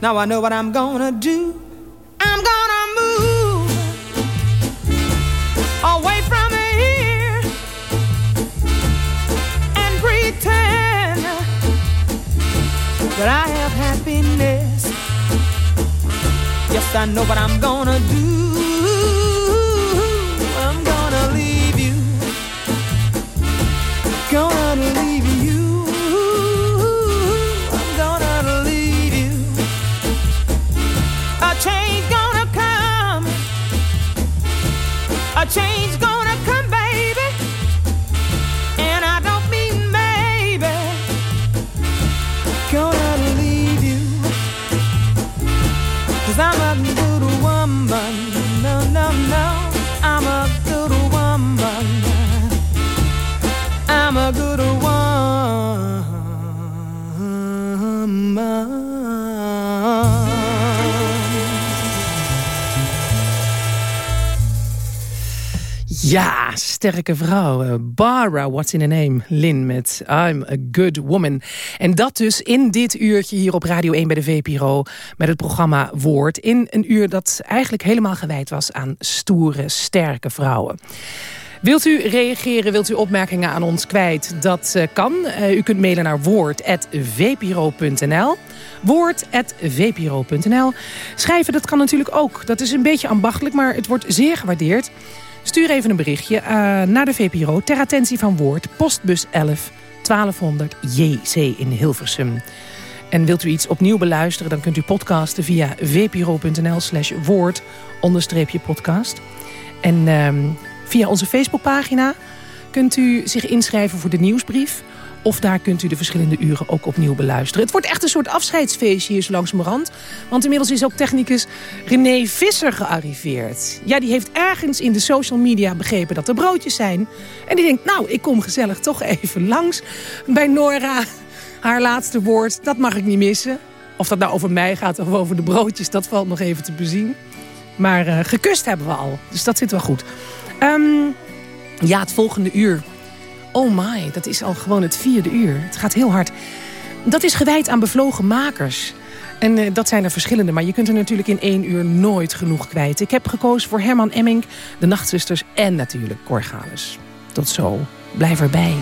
Now I know what I'm gonna do. I'm gonna move away from here and pretend that I have happiness. Yes, I know what I'm gonna do. A change gonna sterke vrouw. Eh, Barbara, what's in a name? Lin met I'm a good woman. En dat dus in dit uurtje hier op Radio 1 bij de VPRO... met het programma Woord. In een uur dat eigenlijk helemaal gewijd was aan stoere, sterke vrouwen. Wilt u reageren, wilt u opmerkingen aan ons kwijt? Dat uh, kan. Uh, u kunt mailen naar woord.vpro.nl. Woord.vpro.nl. Schrijven, dat kan natuurlijk ook. Dat is een beetje ambachtelijk, maar het wordt zeer gewaardeerd. Stuur even een berichtje uh, naar de VPRO ter attentie van Woord, postbus 11 1200 JC in Hilversum. En wilt u iets opnieuw beluisteren, dan kunt u podcasten via vpro.nl slash woord onderstreepje podcast. En uh, via onze Facebookpagina kunt u zich inschrijven voor de nieuwsbrief. Of daar kunt u de verschillende uren ook opnieuw beluisteren. Het wordt echt een soort afscheidsfeestje hier zo langzamerhand. Want inmiddels is ook technicus René Visser gearriveerd. Ja, die heeft ergens in de social media begrepen dat er broodjes zijn. En die denkt, nou, ik kom gezellig toch even langs bij Nora. Haar laatste woord, dat mag ik niet missen. Of dat nou over mij gaat of over de broodjes, dat valt nog even te bezien. Maar uh, gekust hebben we al, dus dat zit wel goed. Um, ja, het volgende uur Oh my, dat is al gewoon het vierde uur. Het gaat heel hard. Dat is gewijd aan bevlogen makers. En uh, dat zijn er verschillende, maar je kunt er natuurlijk in één uur nooit genoeg kwijt. Ik heb gekozen voor Herman Emmink, de Nachtzusters en natuurlijk Corgalis. Tot zo. Blijf erbij.